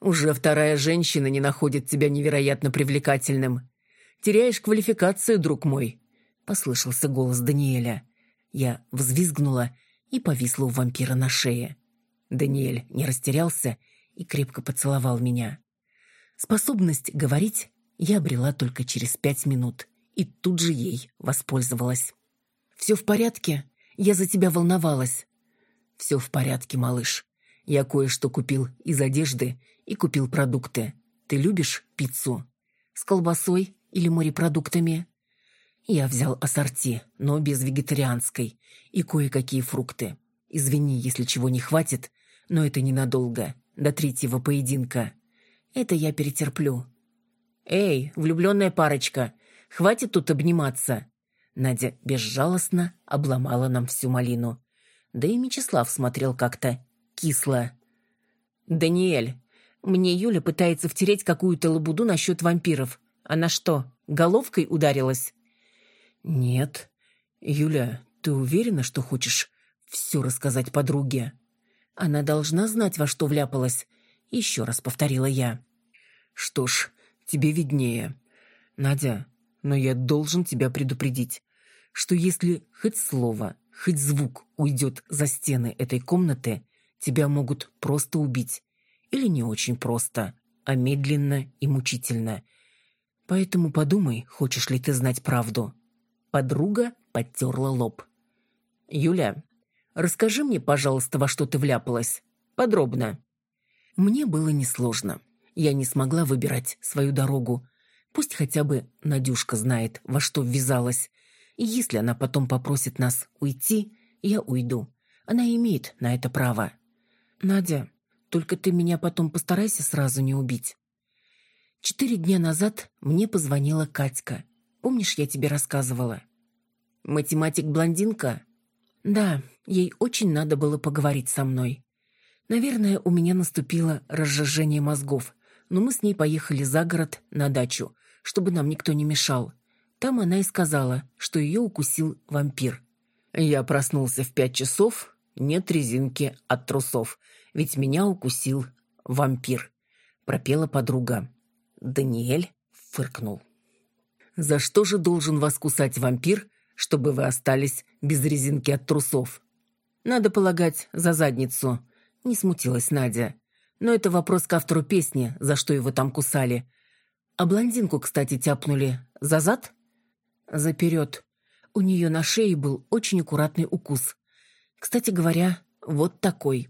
A: «Уже вторая женщина не находит тебя невероятно привлекательным. Теряешь квалификацию, друг мой», — послышался голос Даниэля. Я взвизгнула и повисла у вампира на шее. Даниэль не растерялся и крепко поцеловал меня. Способность говорить я обрела только через пять минут и тут же ей воспользовалась. «Все в порядке? Я за тебя волновалась». «Все в порядке, малыш. Я кое-что купил из одежды и купил продукты. Ты любишь пиццу? С колбасой или морепродуктами?» Я взял ассорти, но без вегетарианской, и кое-какие фрукты. Извини, если чего не хватит, но это ненадолго, до третьего поединка. Это я перетерплю. «Эй, влюбленная парочка, хватит тут обниматься!» Надя безжалостно обломала нам всю малину. Да и Мечислав смотрел как-то кисло. «Даниэль, мне Юля пытается втереть какую-то лабуду насчет вампиров. Она что, головкой ударилась?» «Нет. Юля, ты уверена, что хочешь все рассказать подруге?» «Она должна знать, во что вляпалась», — еще раз повторила я. «Что ж, тебе виднее. Надя, но я должен тебя предупредить, что если хоть слово, хоть звук уйдет за стены этой комнаты, тебя могут просто убить. Или не очень просто, а медленно и мучительно. Поэтому подумай, хочешь ли ты знать правду». Подруга подтерла лоб. «Юля, расскажи мне, пожалуйста, во что ты вляпалась. Подробно». Мне было несложно. Я не смогла выбирать свою дорогу. Пусть хотя бы Надюшка знает, во что ввязалась. И если она потом попросит нас уйти, я уйду. Она имеет на это право. Надя, только ты меня потом постарайся сразу не убить. Четыре дня назад мне позвонила Катька. Помнишь, я тебе рассказывала? Математик-блондинка? Да, ей очень надо было поговорить со мной. Наверное, у меня наступило разжижение мозгов, но мы с ней поехали за город на дачу, чтобы нам никто не мешал. Там она и сказала, что ее укусил вампир. Я проснулся в пять часов, нет резинки от трусов, ведь меня укусил вампир, пропела подруга. Даниэль фыркнул. «За что же должен вас кусать вампир, чтобы вы остались без резинки от трусов?» «Надо полагать, за задницу», — не смутилась Надя. «Но это вопрос к автору песни, за что его там кусали. А блондинку, кстати, тяпнули. За зад?» «Заперед. У нее на шее был очень аккуратный укус. Кстати говоря, вот такой».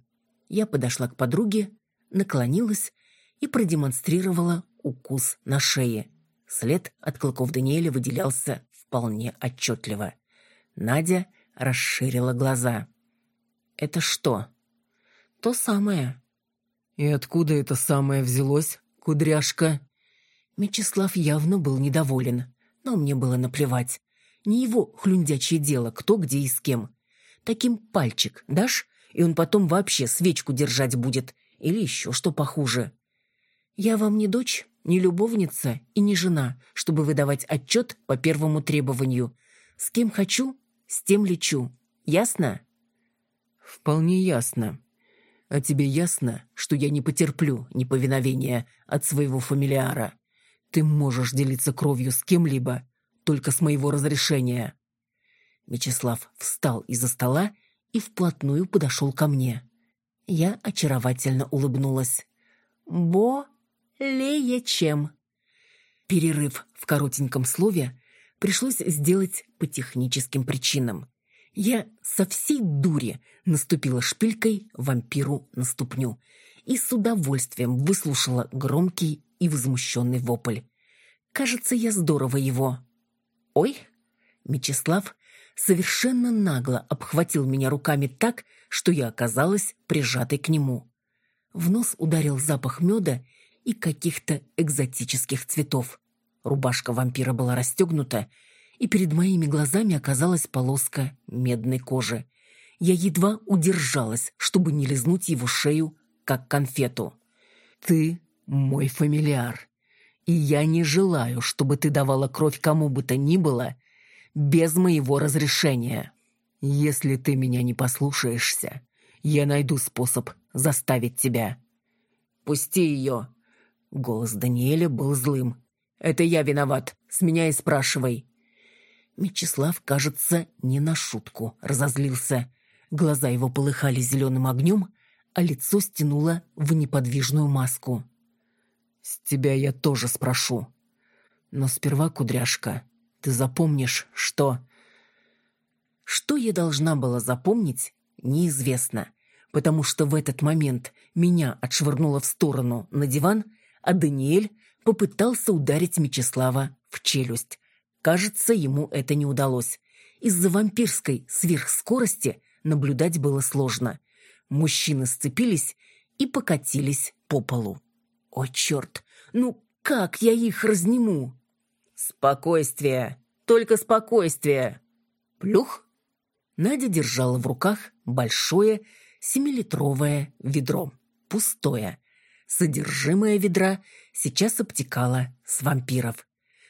A: Я подошла к подруге, наклонилась и продемонстрировала укус на шее. След от клыков Даниэля выделялся вполне отчетливо. Надя расширила глаза. «Это что?» «То самое».
B: «И откуда это самое взялось, кудряшка?»
A: Мечислав явно был недоволен, но мне было наплевать. Не его хлюндячье дело, кто где и с кем. Таким пальчик дашь, и он потом вообще свечку держать будет, или еще что похуже. Я вам не дочь, не любовница и не жена, чтобы выдавать отчет по первому требованию. С кем хочу, с тем лечу. Ясно?
B: Вполне ясно. А тебе ясно, что я не потерплю неповиновения от своего фамилиара? Ты можешь делиться кровью с кем-либо, только с моего разрешения.
A: Мечислав встал из-за стола и вплотную подошел ко мне. Я очаровательно улыбнулась. «Бо лее чем. Перерыв в коротеньком слове пришлось сделать по техническим причинам. Я со всей дури наступила шпилькой вампиру на ступню и с удовольствием выслушала громкий и возмущенный вопль. Кажется, я здорово его. «Ой!» Мечислав совершенно нагло обхватил меня руками так, что я оказалась прижатой к нему. В нос ударил запах меда и каких-то экзотических цветов. Рубашка вампира была расстегнута, и перед моими глазами оказалась полоска медной кожи. Я едва удержалась, чтобы не лизнуть его шею, как конфету.
B: «Ты мой фамильяр, и я не желаю, чтобы ты давала кровь кому бы то ни было без моего разрешения. Если ты меня не послушаешься, я найду способ заставить тебя».
A: «Пусти ее!» Голос Даниэля был злым. «Это я виноват. С меня и спрашивай». Мечислав, кажется, не на шутку разозлился. Глаза его полыхали зеленым огнем, а лицо стянуло в неподвижную маску.
B: «С тебя я тоже спрошу. Но сперва, кудряшка, ты запомнишь, что...»
A: Что я должна была запомнить, неизвестно, потому что в этот момент меня отшвырнуло в сторону на диван, а Даниэль попытался ударить Мечислава в челюсть. Кажется, ему это не удалось. Из-за вампирской сверхскорости наблюдать было сложно. Мужчины сцепились и покатились по полу. О, черт! Ну как я их разниму? Спокойствие! Только спокойствие! Плюх! Надя держала в руках большое семилитровое ведро. Пустое. Содержимое ведра сейчас обтекало с вампиров.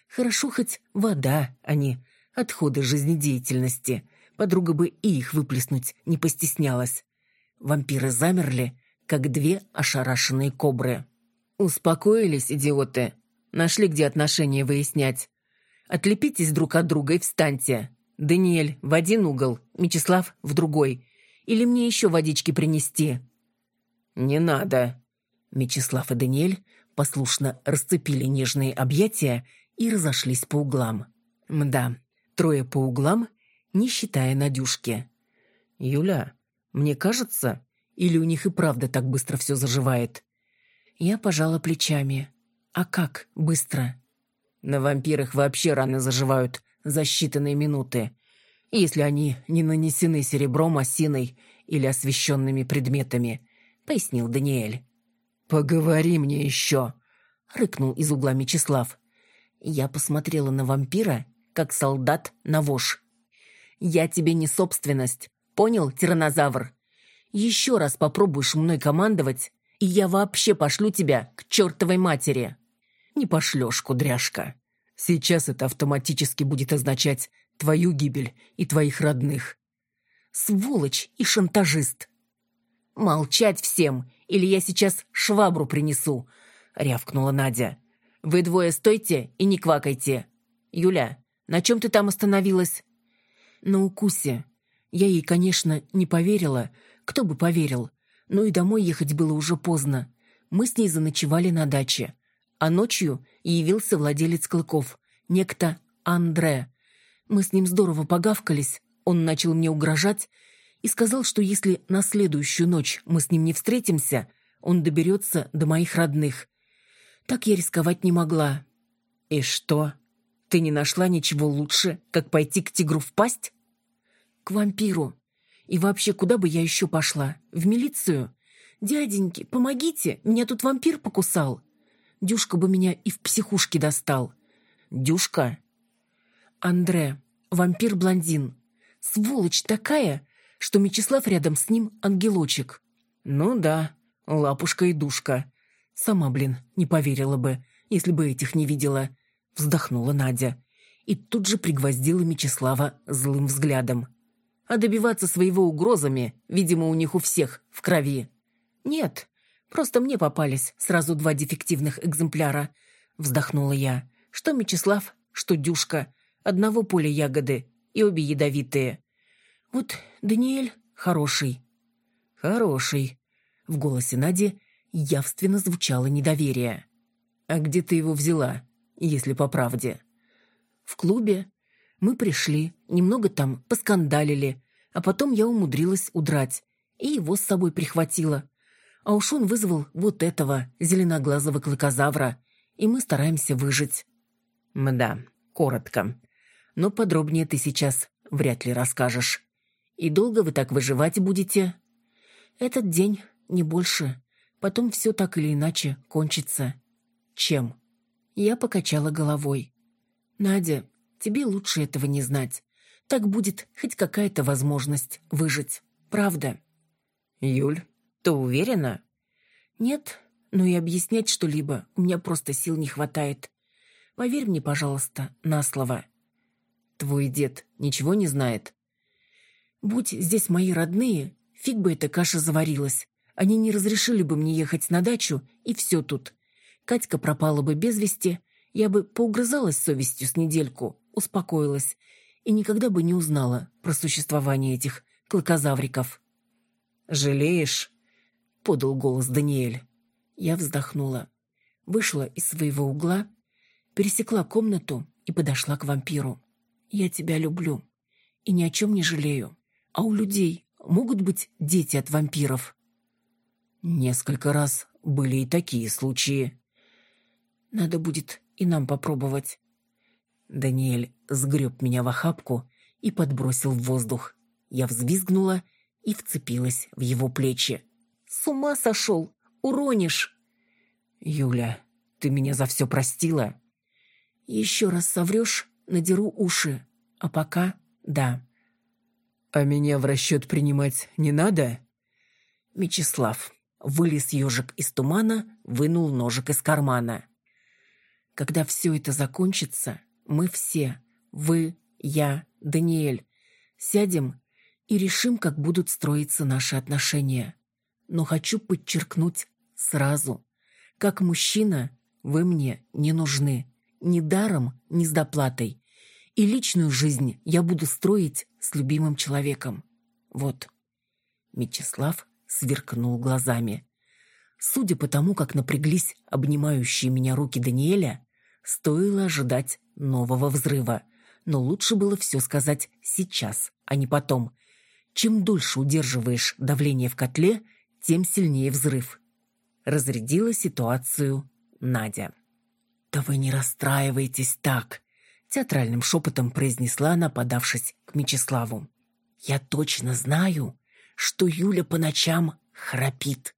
A: Хорошо хоть вода, а не отходы жизнедеятельности. Подруга бы и их выплеснуть не постеснялась. Вампиры замерли, как две ошарашенные кобры. «Успокоились, идиоты. Нашли, где отношения выяснять. Отлепитесь друг от друга и встаньте. Даниэль в один угол, Мечислав в другой. Или мне еще водички принести?» «Не надо», Мечислав и Даниэль послушно расцепили нежные объятия и разошлись по углам. Мда, трое по углам, не считая Надюшки. «Юля, мне кажется, или у них и правда так быстро все заживает?» Я пожала плечами. «А как быстро?» «На вампирах вообще раны заживают за считанные минуты, если они не нанесены серебром, осиной или освещенными предметами», — пояснил Даниэль.
B: «Поговори мне еще», —
A: рыкнул из угла Мечислав. Я посмотрела на вампира, как солдат на вож. «Я тебе не собственность, понял, тиранозавр? Еще раз попробуешь мной командовать, и я вообще пошлю тебя к чертовой матери».
B: «Не пошлешь, кудряшка. Сейчас это автоматически будет означать твою гибель и твоих родных».
A: «Сволочь и шантажист!» «Молчать всем, или я сейчас швабру принесу!» — рявкнула Надя. «Вы двое стойте и не квакайте. Юля, на чем ты там остановилась?»
B: «На укусе. Я ей, конечно, не поверила. Кто бы поверил? Но и домой ехать было уже поздно. Мы с ней заночевали на даче. А ночью явился владелец клыков, некто Андре. Мы с ним здорово погавкались, он начал мне угрожать и сказал, что если на следующую ночь мы с ним не встретимся, он доберется до моих родных. Так я рисковать не могла.
A: И что? Ты не нашла ничего лучше, как пойти к тигру в пасть?
B: К вампиру. И вообще, куда бы я еще пошла? В милицию? «Дяденьки, помогите, меня тут вампир покусал». Дюшка бы меня и в психушке достал.
A: Дюшка?
B: Андре, вампир-блондин. Сволочь такая, что Мечислав рядом с ним ангелочек.
A: Ну да, лапушка и душка.
B: Сама, блин, не поверила бы, если бы этих не видела. Вздохнула Надя. И тут же пригвоздила Мечислава злым взглядом.
A: А добиваться своего угрозами, видимо, у них у всех в крови.
B: Нет, просто мне попались сразу два дефективных экземпляра. Вздохнула я. Что Мечислав, что Дюшка. Одного поля ягоды, и обе ядовитые. Вот Даниэль хороший.
A: Хороший.
B: В голосе Нади явственно звучало недоверие.
A: А где ты его взяла, если по правде?
B: В клубе. Мы пришли, немного там поскандалили, а потом я умудрилась удрать и его с собой прихватила. А уж он вызвал вот этого, зеленоглазого клыкозавра, и мы стараемся выжить.
A: Мда, коротко но подробнее ты сейчас вряд ли расскажешь. И долго вы так выживать будете?
B: Этот день, не больше. Потом все так или иначе кончится.
A: Чем?
B: Я покачала головой. Надя, тебе лучше этого не знать. Так будет хоть какая-то возможность выжить. Правда.
A: Юль, ты уверена?
B: Нет, но и объяснять что-либо у меня просто сил не хватает. Поверь мне, пожалуйста, на слово.
A: Твой дед ничего не знает?
B: Будь здесь мои родные, фиг бы эта каша заварилась. Они не разрешили бы мне ехать на дачу, и все тут. Катька пропала бы без вести, я бы поугрызалась совестью с недельку, успокоилась и никогда бы не узнала про существование этих клыкозавриков.
A: «Жалеешь?» — подал голос Даниэль.
B: Я вздохнула, вышла из своего угла, пересекла комнату и подошла к вампиру. Я тебя люблю и ни о чем не жалею. А у людей могут быть дети от вампиров?»
A: «Несколько раз были и такие случаи».
B: «Надо будет и нам попробовать».
A: Даниэль сгреб меня в охапку и подбросил в воздух. Я взвизгнула и вцепилась в его плечи.
B: «С ума сошел! Уронишь!»
A: «Юля, ты меня за все простила?»
B: «Еще раз соврешь, надеру уши. А пока да.
A: А меня в расчет принимать не надо?
B: Мечислав. Вылез ежик из тумана, вынул ножик из кармана. Когда все это закончится, мы все, вы, я, Даниэль, сядем и решим, как будут строиться наши отношения. Но хочу подчеркнуть сразу, как мужчина вы мне не нужны ни даром, ни с доплатой. И личную жизнь я буду строить с любимым человеком. Вот. Мечислав сверкнул глазами. Судя по тому, как напряглись обнимающие меня руки Даниэля, стоило ожидать нового взрыва. Но лучше было все сказать сейчас, а не потом. Чем дольше удерживаешь давление в котле, тем сильнее взрыв. Разрядила ситуацию Надя. «Да вы не расстраивайтесь так», — театральным шепотом произнесла она, подавшись к Мечиславу. «Я точно знаю,
A: что Юля по ночам храпит.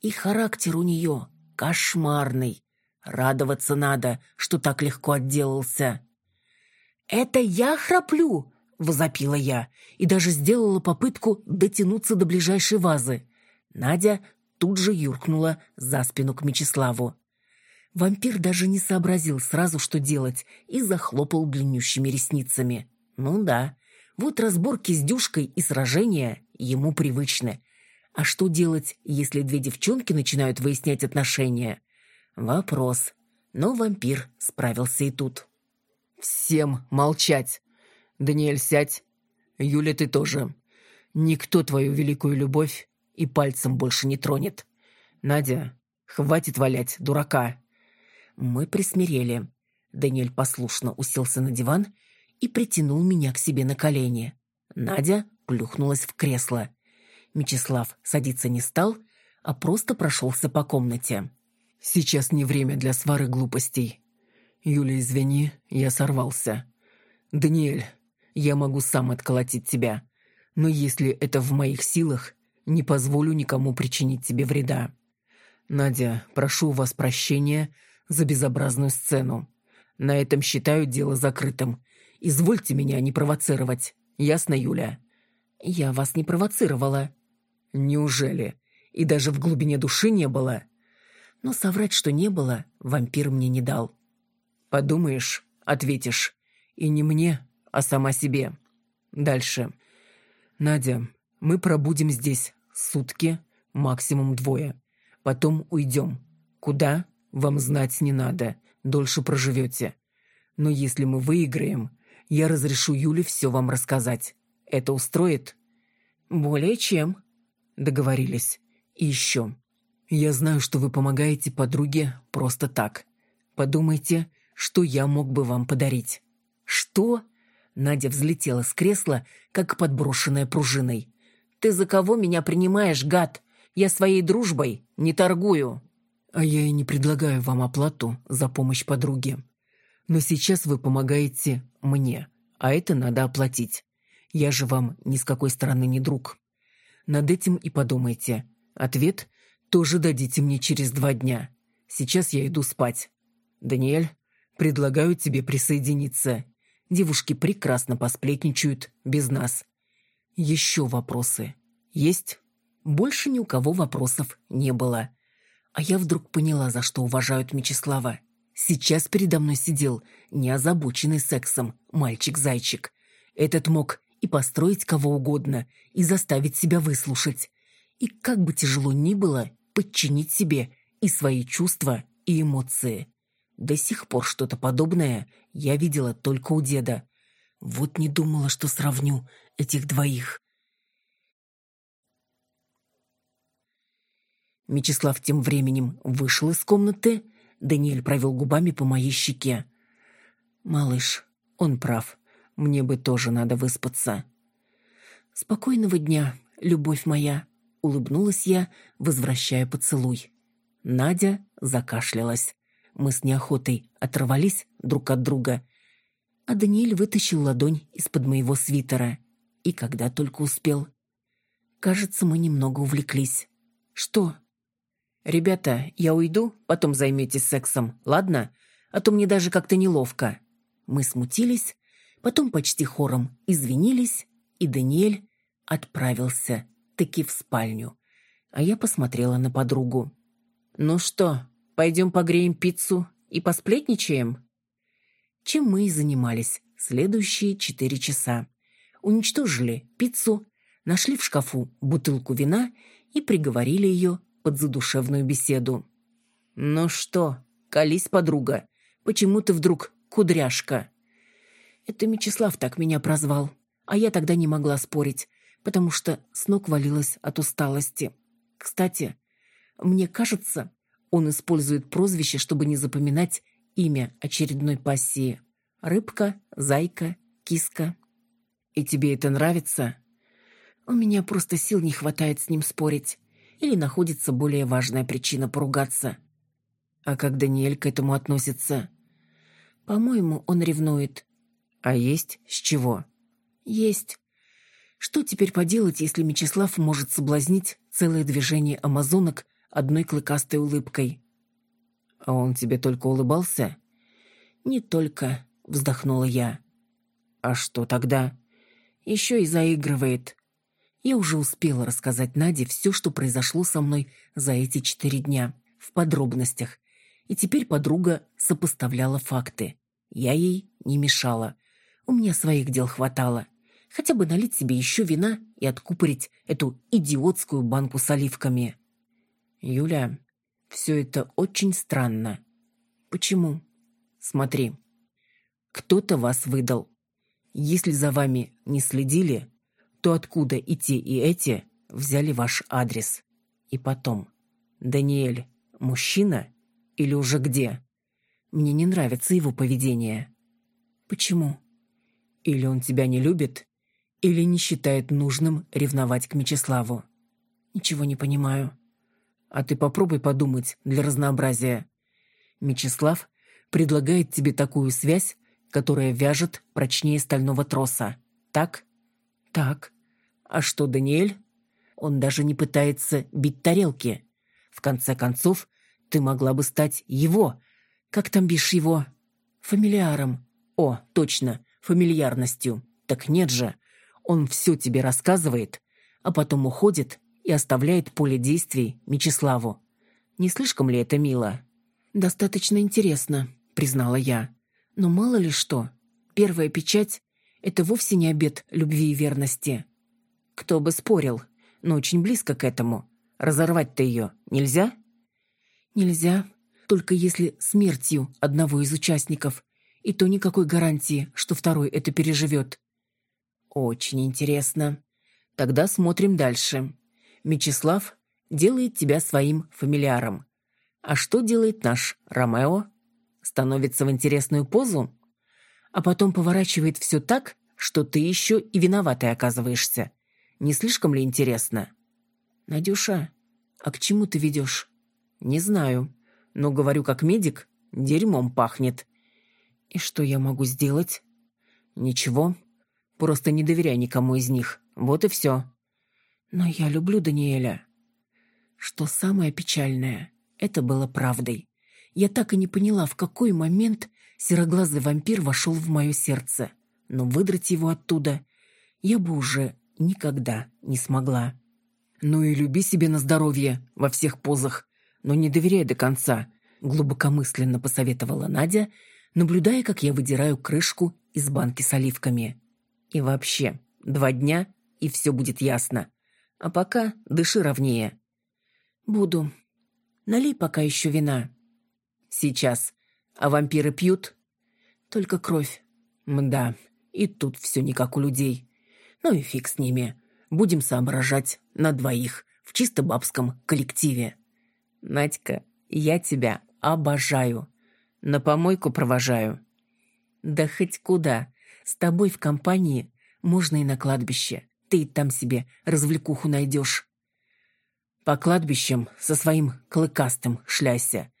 A: И характер у нее кошмарный. Радоваться надо, что так легко отделался. «Это я храплю!» — возопила я и даже сделала попытку дотянуться до ближайшей вазы. Надя тут же юркнула за спину к Мечиславу. Вампир даже не сообразил сразу, что делать, и захлопал длиннющими ресницами. Ну да, вот разборки с Дюшкой и сражения ему привычны. А что делать, если две девчонки начинают выяснять отношения? Вопрос. Но вампир справился и тут.
B: «Всем молчать! Даниэль, сядь. Юля, ты тоже. Никто твою великую любовь и пальцем больше не тронет. Надя, хватит валять, дурака!»
A: Мы присмирели. Даниэль послушно уселся на диван и притянул меня к себе на колени. Надя плюхнулась в кресло. Мечислав садиться не стал, а просто прошелся по комнате.
B: «Сейчас не время для свары глупостей. Юля, извини, я сорвался. Даниэль, я могу сам отколотить тебя, но если это в моих силах, не позволю никому причинить тебе вреда. Надя, прошу у вас прощения за безобразную сцену. На этом считаю дело закрытым. Извольте меня не провоцировать. Ясно, Юля?»
A: «Я вас не провоцировала».
B: «Неужели? И даже в глубине души не было?»
A: Но соврать, что не было, вампир мне не дал.
B: «Подумаешь, ответишь. И не мне, а сама себе. Дальше. Надя, мы пробудем здесь сутки, максимум двое. Потом уйдем. Куда? Вам знать не надо. Дольше проживете. Но если мы выиграем, я разрешу Юле все вам рассказать. Это устроит?»
A: «Более чем».
B: Договорились. И еще. Я знаю, что вы помогаете подруге просто так. Подумайте, что я мог бы вам подарить».
A: «Что?» Надя взлетела с кресла, как подброшенная пружиной. «Ты за кого меня принимаешь, гад? Я своей дружбой не торгую».
B: «А я и не предлагаю вам оплату за помощь подруге. Но сейчас вы помогаете мне, а это надо оплатить. Я же вам ни с какой стороны не друг. Над этим и подумайте. Ответ тоже дадите мне через два дня. Сейчас я иду спать. Даниэль, предлагаю тебе присоединиться. Девушки прекрасно посплетничают без нас. Еще вопросы есть?»
A: Больше ни у кого вопросов не было. А я вдруг поняла, за что уважают Мечислава. Сейчас передо мной сидел не озабоченный сексом мальчик-зайчик. Этот мог и построить кого угодно, и заставить себя выслушать. И как бы тяжело ни было, подчинить себе и свои чувства, и эмоции. До сих пор что-то подобное я видела только у деда. Вот не думала, что сравню этих двоих. Мечислав тем временем вышел из комнаты. Даниэль провел губами по моей щеке. «Малыш, он прав. Мне бы тоже надо выспаться». «Спокойного дня, любовь моя», — улыбнулась я, возвращая поцелуй. Надя закашлялась. Мы с неохотой оторвались друг от друга, а Даниэль вытащил ладонь из-под моего свитера. И когда только успел. Кажется, мы немного увлеклись. «Что?» «Ребята, я уйду, потом займетесь сексом, ладно? А то мне даже как-то неловко». Мы смутились, потом почти хором извинились, и Даниэль отправился таки в спальню. А я посмотрела на подругу. «Ну что, пойдем погреем пиццу и посплетничаем?» Чем мы и занимались следующие четыре часа. Уничтожили пиццу, нашли в шкафу бутылку вина и приговорили ее под задушевную беседу. «Ну что, колись, подруга, почему ты вдруг кудряшка?» Это Мечислав так меня прозвал, а я тогда не могла спорить, потому что с ног валилась от усталости. Кстати, мне кажется, он использует прозвище, чтобы не запоминать имя очередной пассии. Рыбка, зайка, киска. И тебе это нравится? У меня просто сил не хватает с ним спорить или находится более важная причина поругаться. А как Даниэль к этому относится? По-моему, он ревнует. А есть с чего? Есть. Что теперь поделать, если Мечислав может соблазнить целое движение амазонок одной клыкастой улыбкой?
B: А он тебе только улыбался?
A: Не только, вздохнула я.
B: А что тогда?
A: Еще и заигрывает. Я уже успела рассказать Наде все, что произошло со мной за эти четыре дня, в подробностях. И теперь подруга сопоставляла факты. Я ей не мешала. У меня своих дел хватало. Хотя бы налить себе еще вина и откупорить эту идиотскую банку с оливками.
B: Юля, все это очень странно.
A: Почему?
B: Смотри. Кто-то вас выдал. Если за вами не следили, то откуда и те, и эти взяли ваш адрес? И потом, Даниэль мужчина или уже где? Мне не нравится его поведение.
A: Почему?
B: Или он тебя не любит, или не считает нужным ревновать к Мечиславу.
A: Ничего не понимаю.
B: А ты попробуй подумать для разнообразия. Мечислав предлагает тебе такую связь, которая вяжет прочнее стального троса. Так?
A: Так.
B: А что, Даниэль? Он даже не пытается бить тарелки. В конце концов, ты могла бы стать его. Как там бишь его?
A: Фамилиаром.
B: О, точно, фамильярностью. Так нет же. Он все тебе рассказывает, а потом уходит и оставляет поле действий Мечиславу. Не слишком ли это мило?
A: Достаточно интересно, признала я. Но мало ли что. Первая печать — это вовсе не обет любви и верности.
B: Кто бы спорил, но очень близко к этому. Разорвать-то ее нельзя?
A: Нельзя, только если смертью одного из участников, и то никакой гарантии, что второй это переживет.
B: Очень интересно. Тогда смотрим дальше. Мечислав делает тебя своим фамильяром. А что делает наш Ромео? Становится в интересную позу? А потом поворачивает все так, что ты еще и виноватой оказываешься. Не слишком ли интересно?
A: Надюша, а к чему ты ведешь?
B: Не знаю. Но говорю как медик, дерьмом пахнет.
A: И что я могу сделать?
B: Ничего. Просто не доверяй никому из них. Вот и все.
A: Но я люблю Даниэля. Что самое печальное, это было правдой. Я так и не поняла, в какой момент сероглазый вампир вошел в мое сердце. Но выдрать его оттуда я бы уже никогда не смогла.
B: «Ну и люби себе на здоровье во всех позах, но не доверяй до конца», глубокомысленно посоветовала Надя, наблюдая, как я выдираю крышку из банки с оливками. «И вообще, два дня, и все будет ясно. А пока дыши ровнее».
A: «Буду. Налей пока еще вина».
B: «Сейчас. А вампиры пьют?»
A: «Только кровь».
B: «Мда, и тут все не как у людей. Ну и фиг с ними. Будем соображать на двоих в чисто бабском коллективе. Надька, я тебя обожаю. На помойку провожаю».
A: «Да хоть куда. С тобой в компании можно и на кладбище ты там себе развлекуху найдешь.
B: По кладбищам со своим клыкастым шляйся.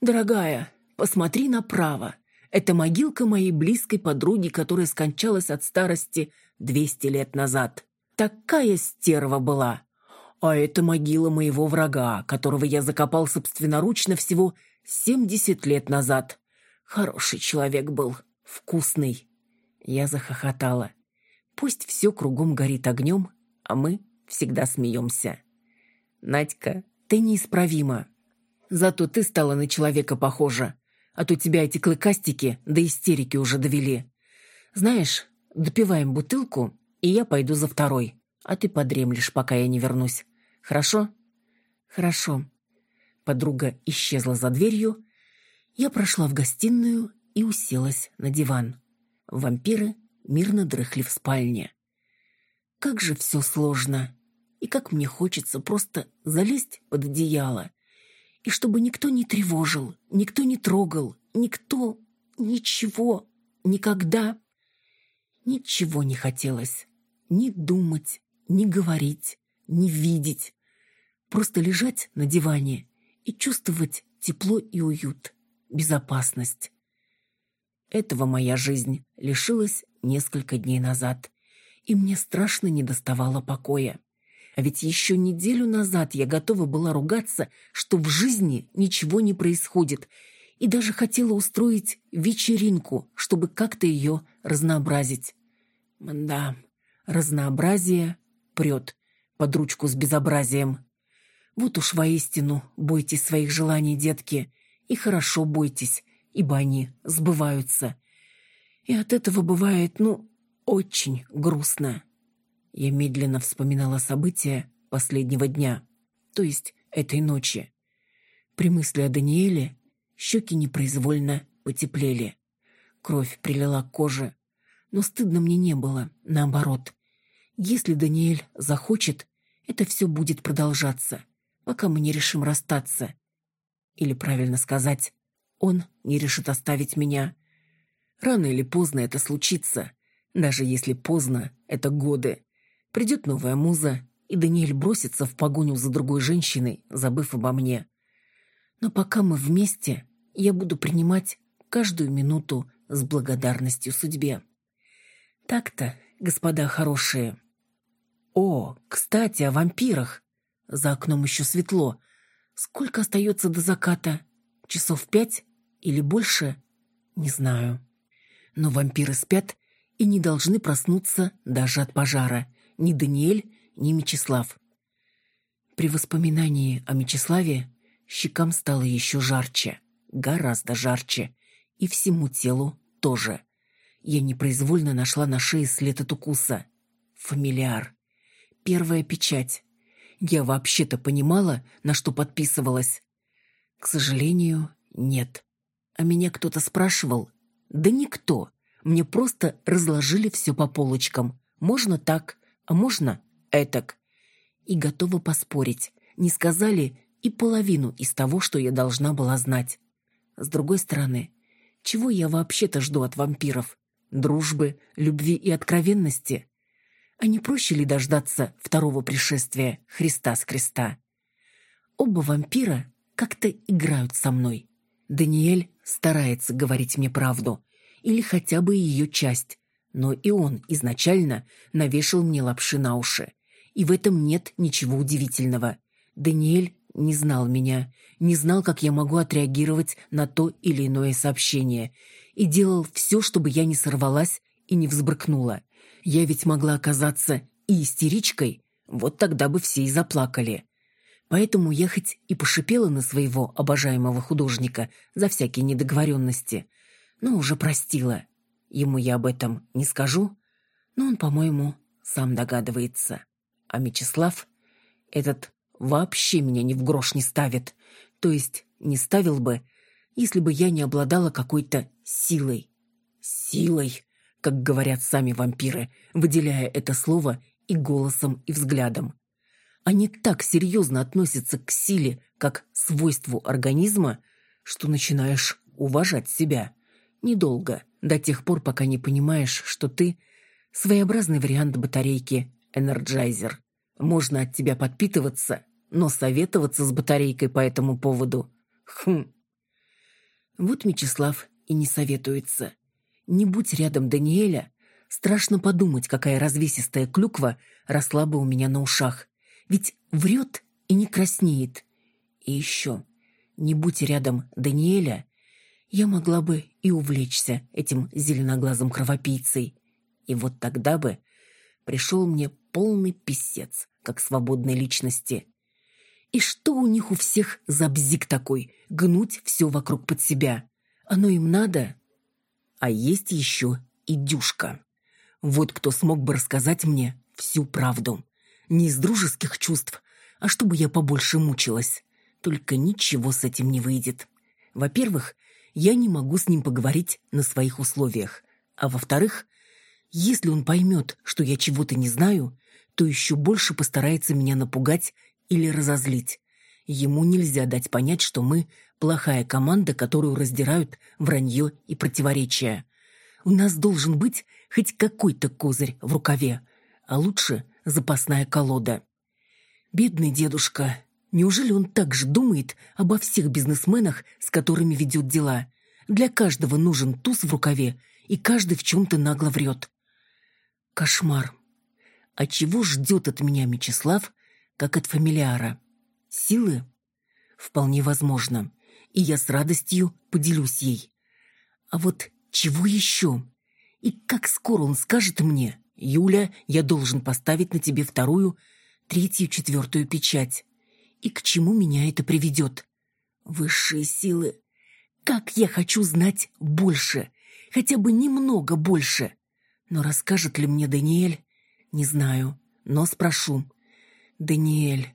A: Дорогая, посмотри направо. Это могилка моей близкой подруги, которая скончалась от старости двести лет назад. Такая стерва была. А это могила моего врага, которого я закопал собственноручно всего семьдесят лет назад. Хороший человек был, вкусный. Я захохотала. Пусть все кругом горит огнем, а мы всегда смеемся. Надька, ты неисправима. Зато ты стала на человека похожа, а то тебя эти клыкастики до истерики уже довели. Знаешь, допиваем бутылку, и я пойду за второй, а ты подремлешь, пока я не вернусь. Хорошо? Хорошо. Подруга исчезла за дверью. Я прошла в гостиную и уселась на диван. Вампиры мирно дрыхли в спальне. Как же все сложно. И как мне хочется просто залезть под одеяло. И чтобы никто не тревожил, никто не трогал, никто, ничего, никогда. Ничего не хотелось. Ни думать, ни говорить, ни видеть. Просто лежать на диване и чувствовать тепло и уют, безопасность. Этого моя жизнь лишилась несколько дней назад. И мне страшно не доставало покоя. А ведь еще неделю назад я готова была ругаться, что в жизни ничего не происходит, и даже хотела устроить вечеринку, чтобы как-то ее разнообразить. Да, разнообразие прет под ручку с безобразием. Вот уж воистину бойтесь своих желаний, детки, и хорошо бойтесь, ибо они сбываются. И от этого бывает, ну, очень грустно. Я медленно вспоминала события последнего дня, то есть этой ночи. При мысли о Даниэле щеки непроизвольно потеплели. Кровь прилила к коже, но стыдно мне не было, наоборот. Если Даниэль захочет, это все будет продолжаться, пока мы не решим расстаться. Или, правильно сказать, он не решит оставить меня. Рано или поздно это случится, даже если поздно — это годы. Придет новая муза, и Даниэль бросится в погоню за другой женщиной, забыв обо мне. Но пока мы вместе, я буду принимать каждую минуту с благодарностью судьбе. Так-то, господа хорошие. О, кстати, о вампирах. За окном еще светло. Сколько остается до заката? Часов пять или больше? Не знаю. Но вампиры спят и не должны проснуться даже от пожара ни Даниэль, ни Мечислав. При воспоминании о Мечиславе щекам стало еще жарче, гораздо жарче, и всему телу тоже. Я непроизвольно нашла на шее след от укуса. Фамилиар. Первая печать. Я вообще-то понимала, на что подписывалась. К сожалению, нет. А меня кто-то спрашивал? Да никто. Мне просто разложили все по полочкам. Можно так, а можно этак. И готова поспорить, не сказали и половину из того, что я должна была знать. С другой стороны, чего я вообще-то жду от вампиров? Дружбы, любви и откровенности? А не проще ли дождаться второго пришествия Христа с креста? Оба вампира как-то играют со мной. Даниэль старается говорить мне правду, или хотя бы ее часть, но и он изначально навешал мне лапши на уши. И в этом нет ничего удивительного. Даниэль не знал меня, не знал, как я могу отреагировать на то или иное сообщение, и делал все, чтобы я не сорвалась и не взбрыкнула. Я ведь могла оказаться и истеричкой, вот тогда бы все и заплакали. Поэтому я хоть и пошипела на своего обожаемого художника за всякие недоговоренности, но уже простила. Ему я об этом не скажу, но он, по-моему, сам догадывается. А Мечислав, этот вообще меня ни в грош не ставит. То есть не ставил бы, если бы я не обладала какой-то силой. Силой, как говорят сами вампиры, выделяя это слово и голосом, и взглядом. Они так серьезно относятся к силе, как свойству организма, что начинаешь уважать себя. Недолго, до тех пор, пока не понимаешь, что ты — своеобразный вариант батарейки Energizer. Можно от тебя подпитываться, но советоваться с батарейкой по этому поводу — хм. Вот Мечислав и не советуется. Не будь рядом Даниэля, страшно подумать, какая развесистая клюква росла бы у меня на ушах. Ведь врет и не краснеет. И еще, не будь рядом Даниэля, я могла бы и увлечься этим зеленоглазым кровопийцей. И вот тогда бы пришел мне полный писец, как свободной личности. И что у них у всех за бзик такой, гнуть все вокруг под себя? Оно им надо? А есть еще и Дюшка. Вот кто смог бы рассказать мне всю правду. Не из дружеских чувств, а чтобы я побольше мучилась. Только ничего с этим не выйдет. Во-первых, я не могу с ним поговорить на своих условиях. А во-вторых, если он поймет, что я чего-то не знаю, то еще больше постарается меня напугать или разозлить. Ему нельзя дать понять, что мы плохая команда, которую раздирают вранье и противоречия. У нас должен быть хоть какой-то козырь в рукаве, а лучше запасная колода. Бедный дедушка, Неужели он так же думает обо всех бизнесменах, с которыми ведет дела? Для каждого нужен туз в рукаве, и каждый в чем-то нагло врет. Кошмар. А чего ждет от меня Мечислав, как от фамилиара? Силы? Вполне возможно. И я с радостью поделюсь ей. А вот чего еще? И как скоро он скажет мне, «Юля, я должен поставить на тебе вторую, третью, четвертую печать». И к чему меня это приведет? Высшие силы. Как я хочу знать больше, хотя бы немного больше. Но расскажет ли мне Даниэль? Не знаю, но спрошу. Даниэль.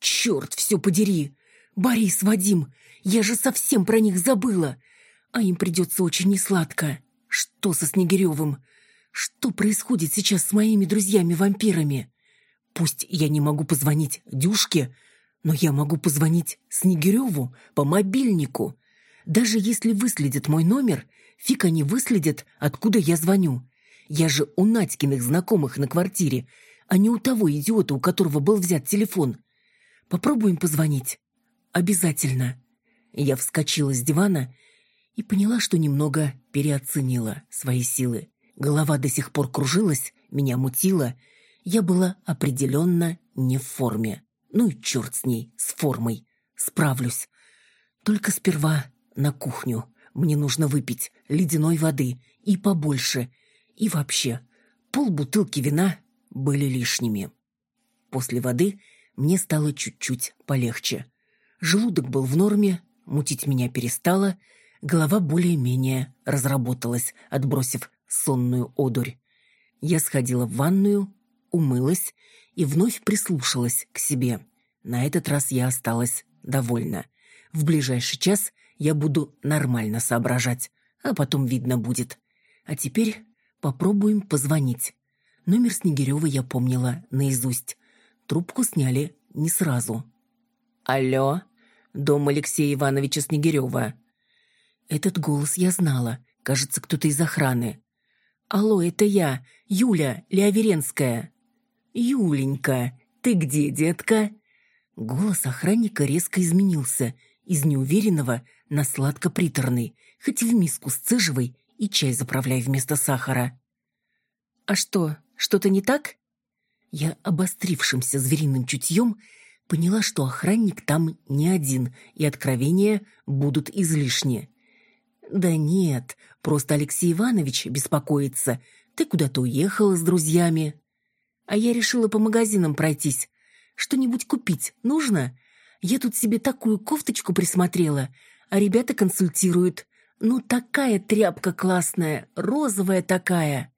A: Черт, все подери. Борис, Вадим, я же совсем про них забыла. А им придется очень несладко. Что со Снегиревым? Что происходит сейчас с моими друзьями-вампирами? Пусть я не могу позвонить Дюшке, но я могу позвонить Снегиреву по мобильнику. Даже если выследят мой номер, фиг они выследят, откуда я звоню. Я же у Надькиных знакомых на квартире, а не у того идиота, у которого был взят телефон. Попробуем позвонить. Обязательно. Я вскочила с дивана и поняла, что немного переоценила свои силы. Голова до сих пор кружилась, меня мутило. Я была определенно не в форме. Ну и черт с ней, с формой. Справлюсь. Только сперва на кухню. Мне нужно выпить ледяной воды и побольше. И вообще, полбутылки вина были лишними. После воды мне стало чуть-чуть полегче. Желудок был в норме, мутить меня перестало, голова более-менее разработалась, отбросив сонную одурь. Я сходила в ванную, умылась и вновь прислушалась к себе. На этот раз я осталась довольна. В ближайший час я буду нормально соображать, а потом видно будет. А теперь попробуем позвонить. Номер Снегирева я помнила наизусть. Трубку сняли не сразу. «Алло, дом Алексея Ивановича Снегирева». Этот голос я знала. Кажется, кто-то из охраны. «Алло, это я, Юля Леоверенская». «Юленька, ты где, детка?» Голос охранника резко изменился, из неуверенного на сладко-приторный, хоть в миску сцеживай и чай заправляй вместо сахара. «А что, что-то не так?» Я обострившимся звериным чутьем поняла, что охранник там не один, и откровения будут излишни. «Да нет, просто Алексей Иванович беспокоится. Ты куда-то уехала с друзьями». «А я решила по магазинам пройтись. Что-нибудь купить нужно? Я тут себе такую кофточку присмотрела, а ребята консультируют. Ну, такая тряпка классная, розовая такая».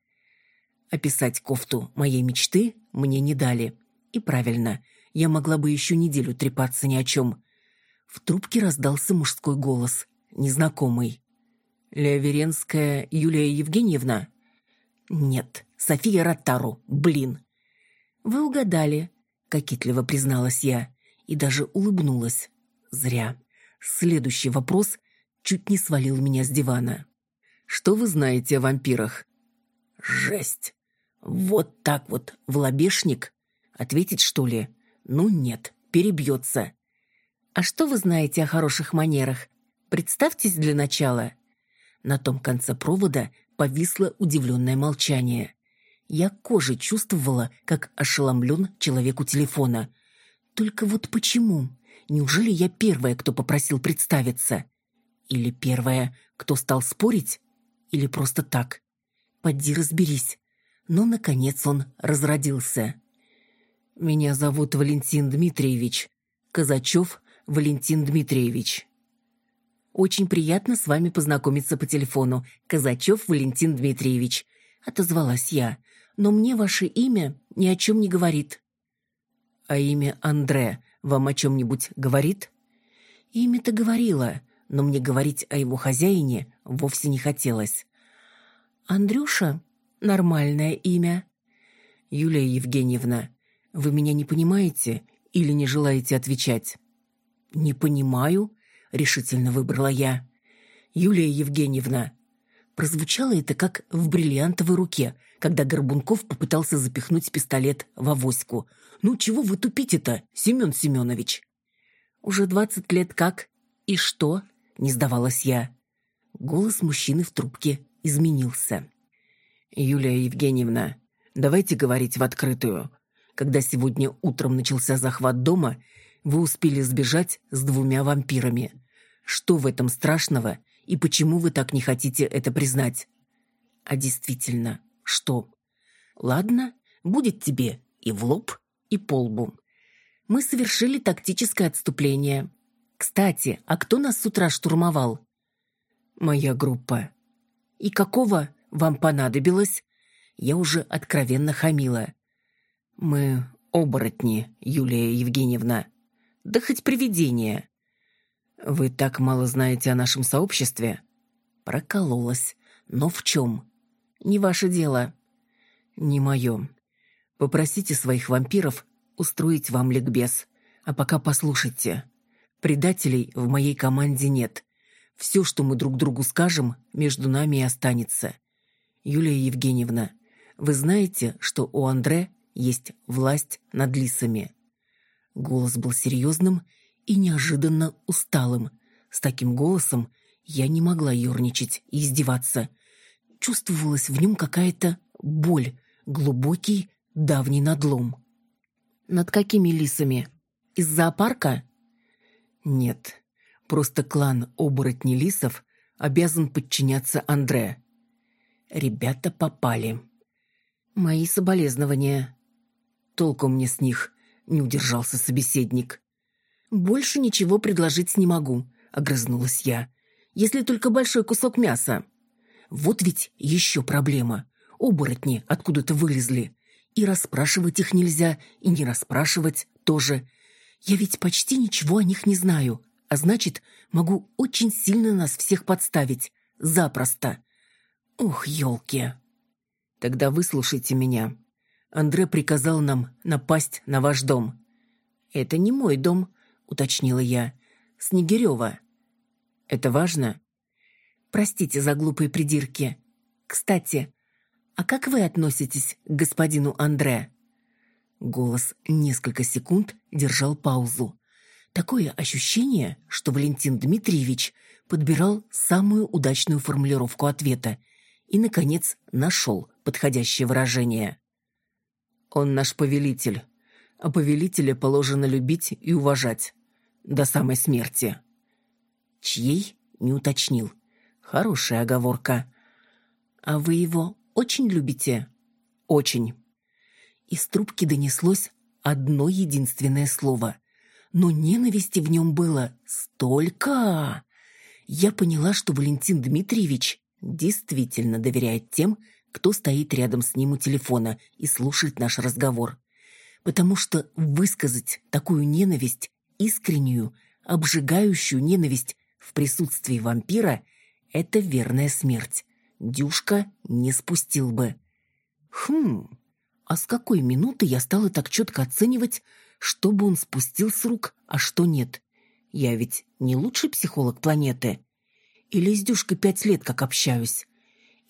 A: Описать кофту моей мечты мне не дали. И правильно, я могла бы еще неделю трепаться ни о чем. В трубке раздался мужской голос, незнакомый. Леоверенская Юлия Евгеньевна? Нет, София Ротару, блин. Вы угадали, кокетливо призналась я и даже улыбнулась. Зря. Следующий вопрос чуть не свалил меня с дивана. Что вы знаете о вампирах? Жесть. Вот так вот в лобешник? Ответить, что ли? Ну нет, перебьется. А что вы знаете о хороших манерах? Представьтесь для начала. На том конце провода повисло удивленное молчание. Я кожей чувствовала, как ошеломлен человек у телефона. Только вот почему? Неужели я первая, кто попросил представиться? Или первая, кто стал спорить? Или просто так? Поди разберись. Но, наконец, он разродился. «Меня зовут Валентин Дмитриевич. Казачев Валентин Дмитриевич». «Очень приятно с вами познакомиться по телефону. Казачев Валентин Дмитриевич», — отозвалась я. «Но мне ваше имя ни о чем не говорит». «А имя Андре вам о чем-нибудь говорит?» «Имя-то говорила, но мне говорить о его хозяине вовсе не хотелось». «Андрюша? Нормальное имя». «Юлия Евгеньевна, вы меня не понимаете или не желаете отвечать?» «Не понимаю», решительно выбрала я. Юлия Евгеньевна. Прозвучало это как в бриллиантовой руке, когда Горбунков попытался запихнуть пистолет в авоську. «Ну, чего вы тупите-то, Семен Семенович?» «Уже двадцать лет как? И что?» — не сдавалась я. Голос мужчины в трубке изменился. «Юлия Евгеньевна,
B: Давайте говорить в открытую. Когда сегодня утром начался захват дома, вы успели сбежать с двумя вампирами. Что в этом страшного и почему вы так не хотите это признать? А действительно, что? Ладно, будет тебе и в лоб, и по лбу. Мы совершили тактическое отступление. Кстати, а кто нас с утра штурмовал? Моя группа. И какого вам понадобилось? Я уже откровенно хамила. Мы оборотни, Юлия Евгеньевна. Да хоть привидение. Вы так мало знаете о нашем сообществе? Прокололась. Но в чем? Не ваше дело. Не мое. Попросите своих вампиров устроить вам ликбез. А пока послушайте. Предателей в моей команде нет. Все, что мы друг другу скажем, между нами и останется. Юлия Евгеньевна, вы знаете, что у Андре есть власть над лисами?» Голос был серьезным и неожиданно усталым. С таким голосом я не могла ерничать и издеваться. Чувствовалась в нем какая-то боль, глубокий, давний надлом. «Над какими лисами? Из зоопарка?» «Нет, просто клан оборотней лисов обязан подчиняться Андре». Ребята попали. «Мои соболезнования». «Толку мне с них», — не удержался собеседник. «Больше ничего предложить не могу», — огрызнулась я. «Если только большой кусок мяса». «Вот ведь еще проблема. Оборотни откуда-то вылезли. И расспрашивать их нельзя, и не расспрашивать тоже. Я ведь почти ничего о них не знаю, а значит, могу очень сильно нас всех подставить. Запросто. Ух, елки!» Тогда выслушайте меня. Андре приказал нам напасть на ваш дом. Это не мой дом, уточнила я. Снегирева. Это важно? Простите за глупые придирки. Кстати, а как вы относитесь к господину Андре? Голос несколько секунд держал паузу. Такое ощущение, что Валентин Дмитриевич подбирал самую удачную формулировку ответа и, наконец, нашел подходящее выражение. «Он наш повелитель, а повелителя положено любить и уважать. До самой смерти». «Чьей?» — не уточнил. «Хорошая оговорка». «А вы его очень любите?» «Очень». Из трубки донеслось одно единственное слово. Но ненависти в нем было столько. Я поняла, что Валентин Дмитриевич действительно доверяет тем, кто стоит рядом с ним у телефона и слушает наш разговор. Потому что высказать такую ненависть, искреннюю, обжигающую ненависть в присутствии вампира – это верная смерть. Дюшка не спустил бы. Хм, а с какой минуты я стала так четко оценивать, что бы он спустил с рук, а что нет? Я ведь не лучший психолог планеты. Или с Дюшкой пять лет как общаюсь.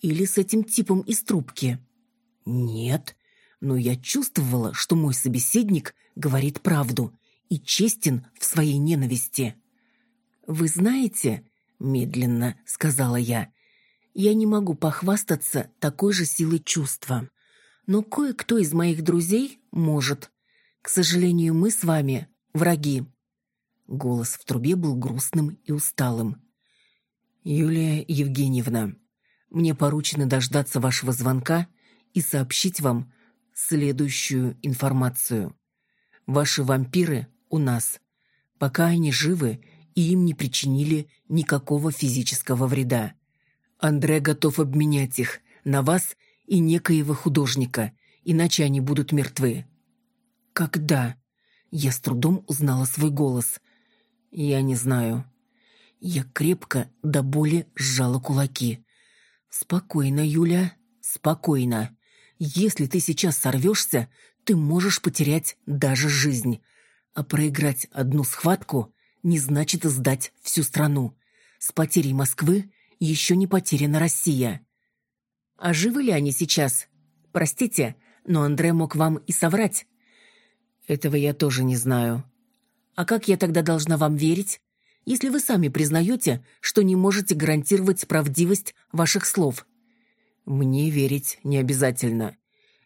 B: Или с этим типом из трубки. Нет, но я чувствовала, что мой собеседник говорит правду и честен в своей ненависти. «Вы знаете», — медленно сказала я, — «я не могу похвастаться такой же силой чувства. Но кое-кто из моих друзей может. К сожалению, мы с вами враги». Голос в трубе был грустным и усталым. «Юлия Евгеньевна, мне поручено дождаться вашего звонка и сообщить вам следующую информацию. Ваши вампиры у нас. Пока они живы, и им не причинили никакого физического вреда. Андре готов обменять их на вас и некоего художника, иначе они будут мертвы». «Когда?» Я с трудом узнала свой голос. «Я не знаю. Я крепко до боли сжала кулаки. «Спокойно, Юля, спокойно. Если ты сейчас сорвешься, ты можешь потерять даже жизнь. А проиграть одну схватку не значит сдать всю страну. С потерей Москвы еще не потеряна Россия». «А живы ли они сейчас? Простите, но Андре мог вам и соврать». «Этого я тоже не знаю». «А как я тогда должна вам верить? Если вы сами признаете, что не можете гарантировать правдивость ваших слов. Мне верить не обязательно.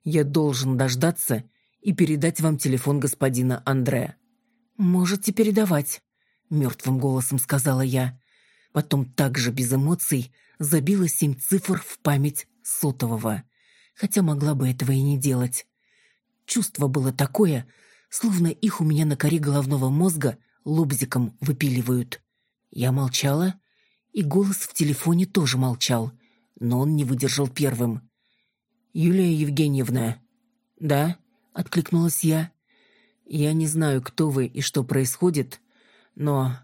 B: Я должен дождаться и передать вам телефон господина Андре».
A: «Можете передавать», — мертвым голосом сказала я. Потом также без эмоций забила семь цифр в память сотового. Хотя могла бы этого и не делать. Чувство было такое, словно их у меня на коре головного мозга лобзиком выпиливают. Я молчала, и голос в телефоне тоже молчал, но он не выдержал первым. «Юлия Евгеньевна». «Да?» — откликнулась я. «Я не знаю, кто вы и что происходит, но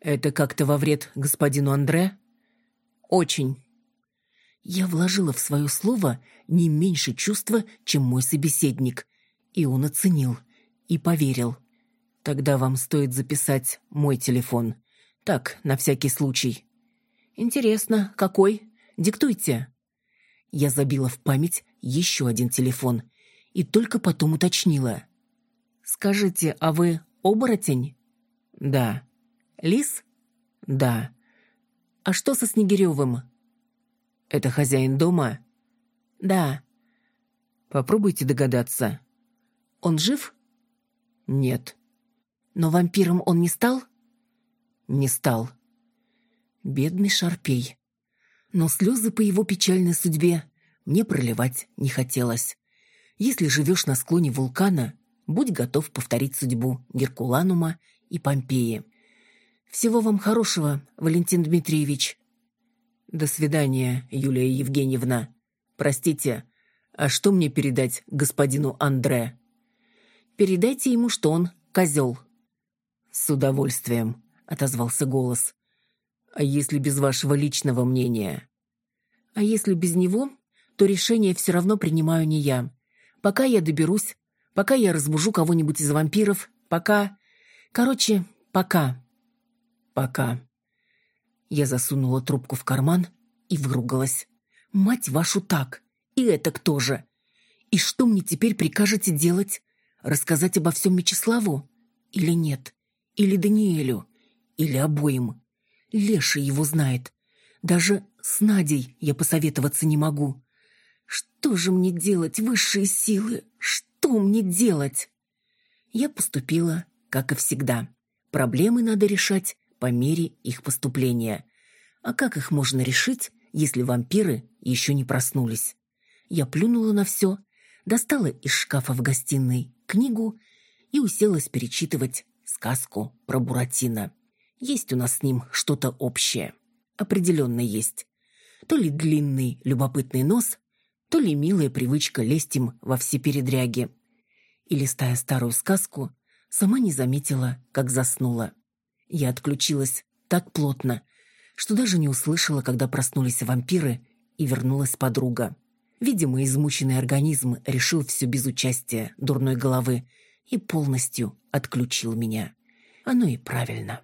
A: это как-то во вред господину Андре?» «Очень». Я вложила в свое слово не меньше чувства, чем мой собеседник, и он оценил и поверил. «Тогда вам стоит записать мой телефон. Так, на всякий случай». «Интересно, какой? Диктуйте». Я забила в память еще один телефон и только потом уточнила. «Скажите, а вы оборотень?» «Да». «Лис?» «Да». «А что со Снегиревым?» «Это хозяин дома?» «Да».
B: «Попробуйте догадаться».
A: «Он жив?»
B: «Нет».
A: «Но вампиром он не стал?»
B: «Не стал».
A: Бедный Шарпей. Но слезы по его печальной судьбе мне проливать не хотелось. Если живешь на склоне вулкана, будь готов повторить судьбу Геркуланума и Помпеи. Всего вам хорошего, Валентин Дмитриевич.
B: До свидания, Юлия Евгеньевна. Простите, а что мне передать господину Андре?
A: Передайте ему, что он козел.
B: С удовольствием, отозвался голос. А если без вашего личного мнения?
A: А если без него, то решение все равно принимаю не я. Пока я доберусь, пока я разбужу кого-нибудь из вампиров, пока... Короче, пока.
B: Пока.
A: Я засунула трубку в карман и выругалась. Мать вашу так! И это кто же? И что мне теперь прикажете делать? Рассказать обо всем Мечиславу? Или нет? Или Даниэлю? Или обоим? Леша его знает. Даже с Надей я посоветоваться не могу. Что же мне делать, высшие силы? Что мне делать? Я поступила, как и всегда. Проблемы надо решать по мере их поступления. А как их можно решить, если вампиры еще не проснулись? Я плюнула на все, достала из шкафа в гостиной книгу и уселась перечитывать сказку про Буратино. Есть у нас с ним что-то общее. Определенно есть. То ли длинный любопытный нос, то ли милая привычка лезть им во все передряги. И, листая старую сказку, сама не заметила, как заснула. Я отключилась так плотно, что даже не услышала, когда проснулись вампиры и вернулась подруга. Видимо, измученный организм решил все без участия дурной головы и полностью отключил меня. Оно и правильно.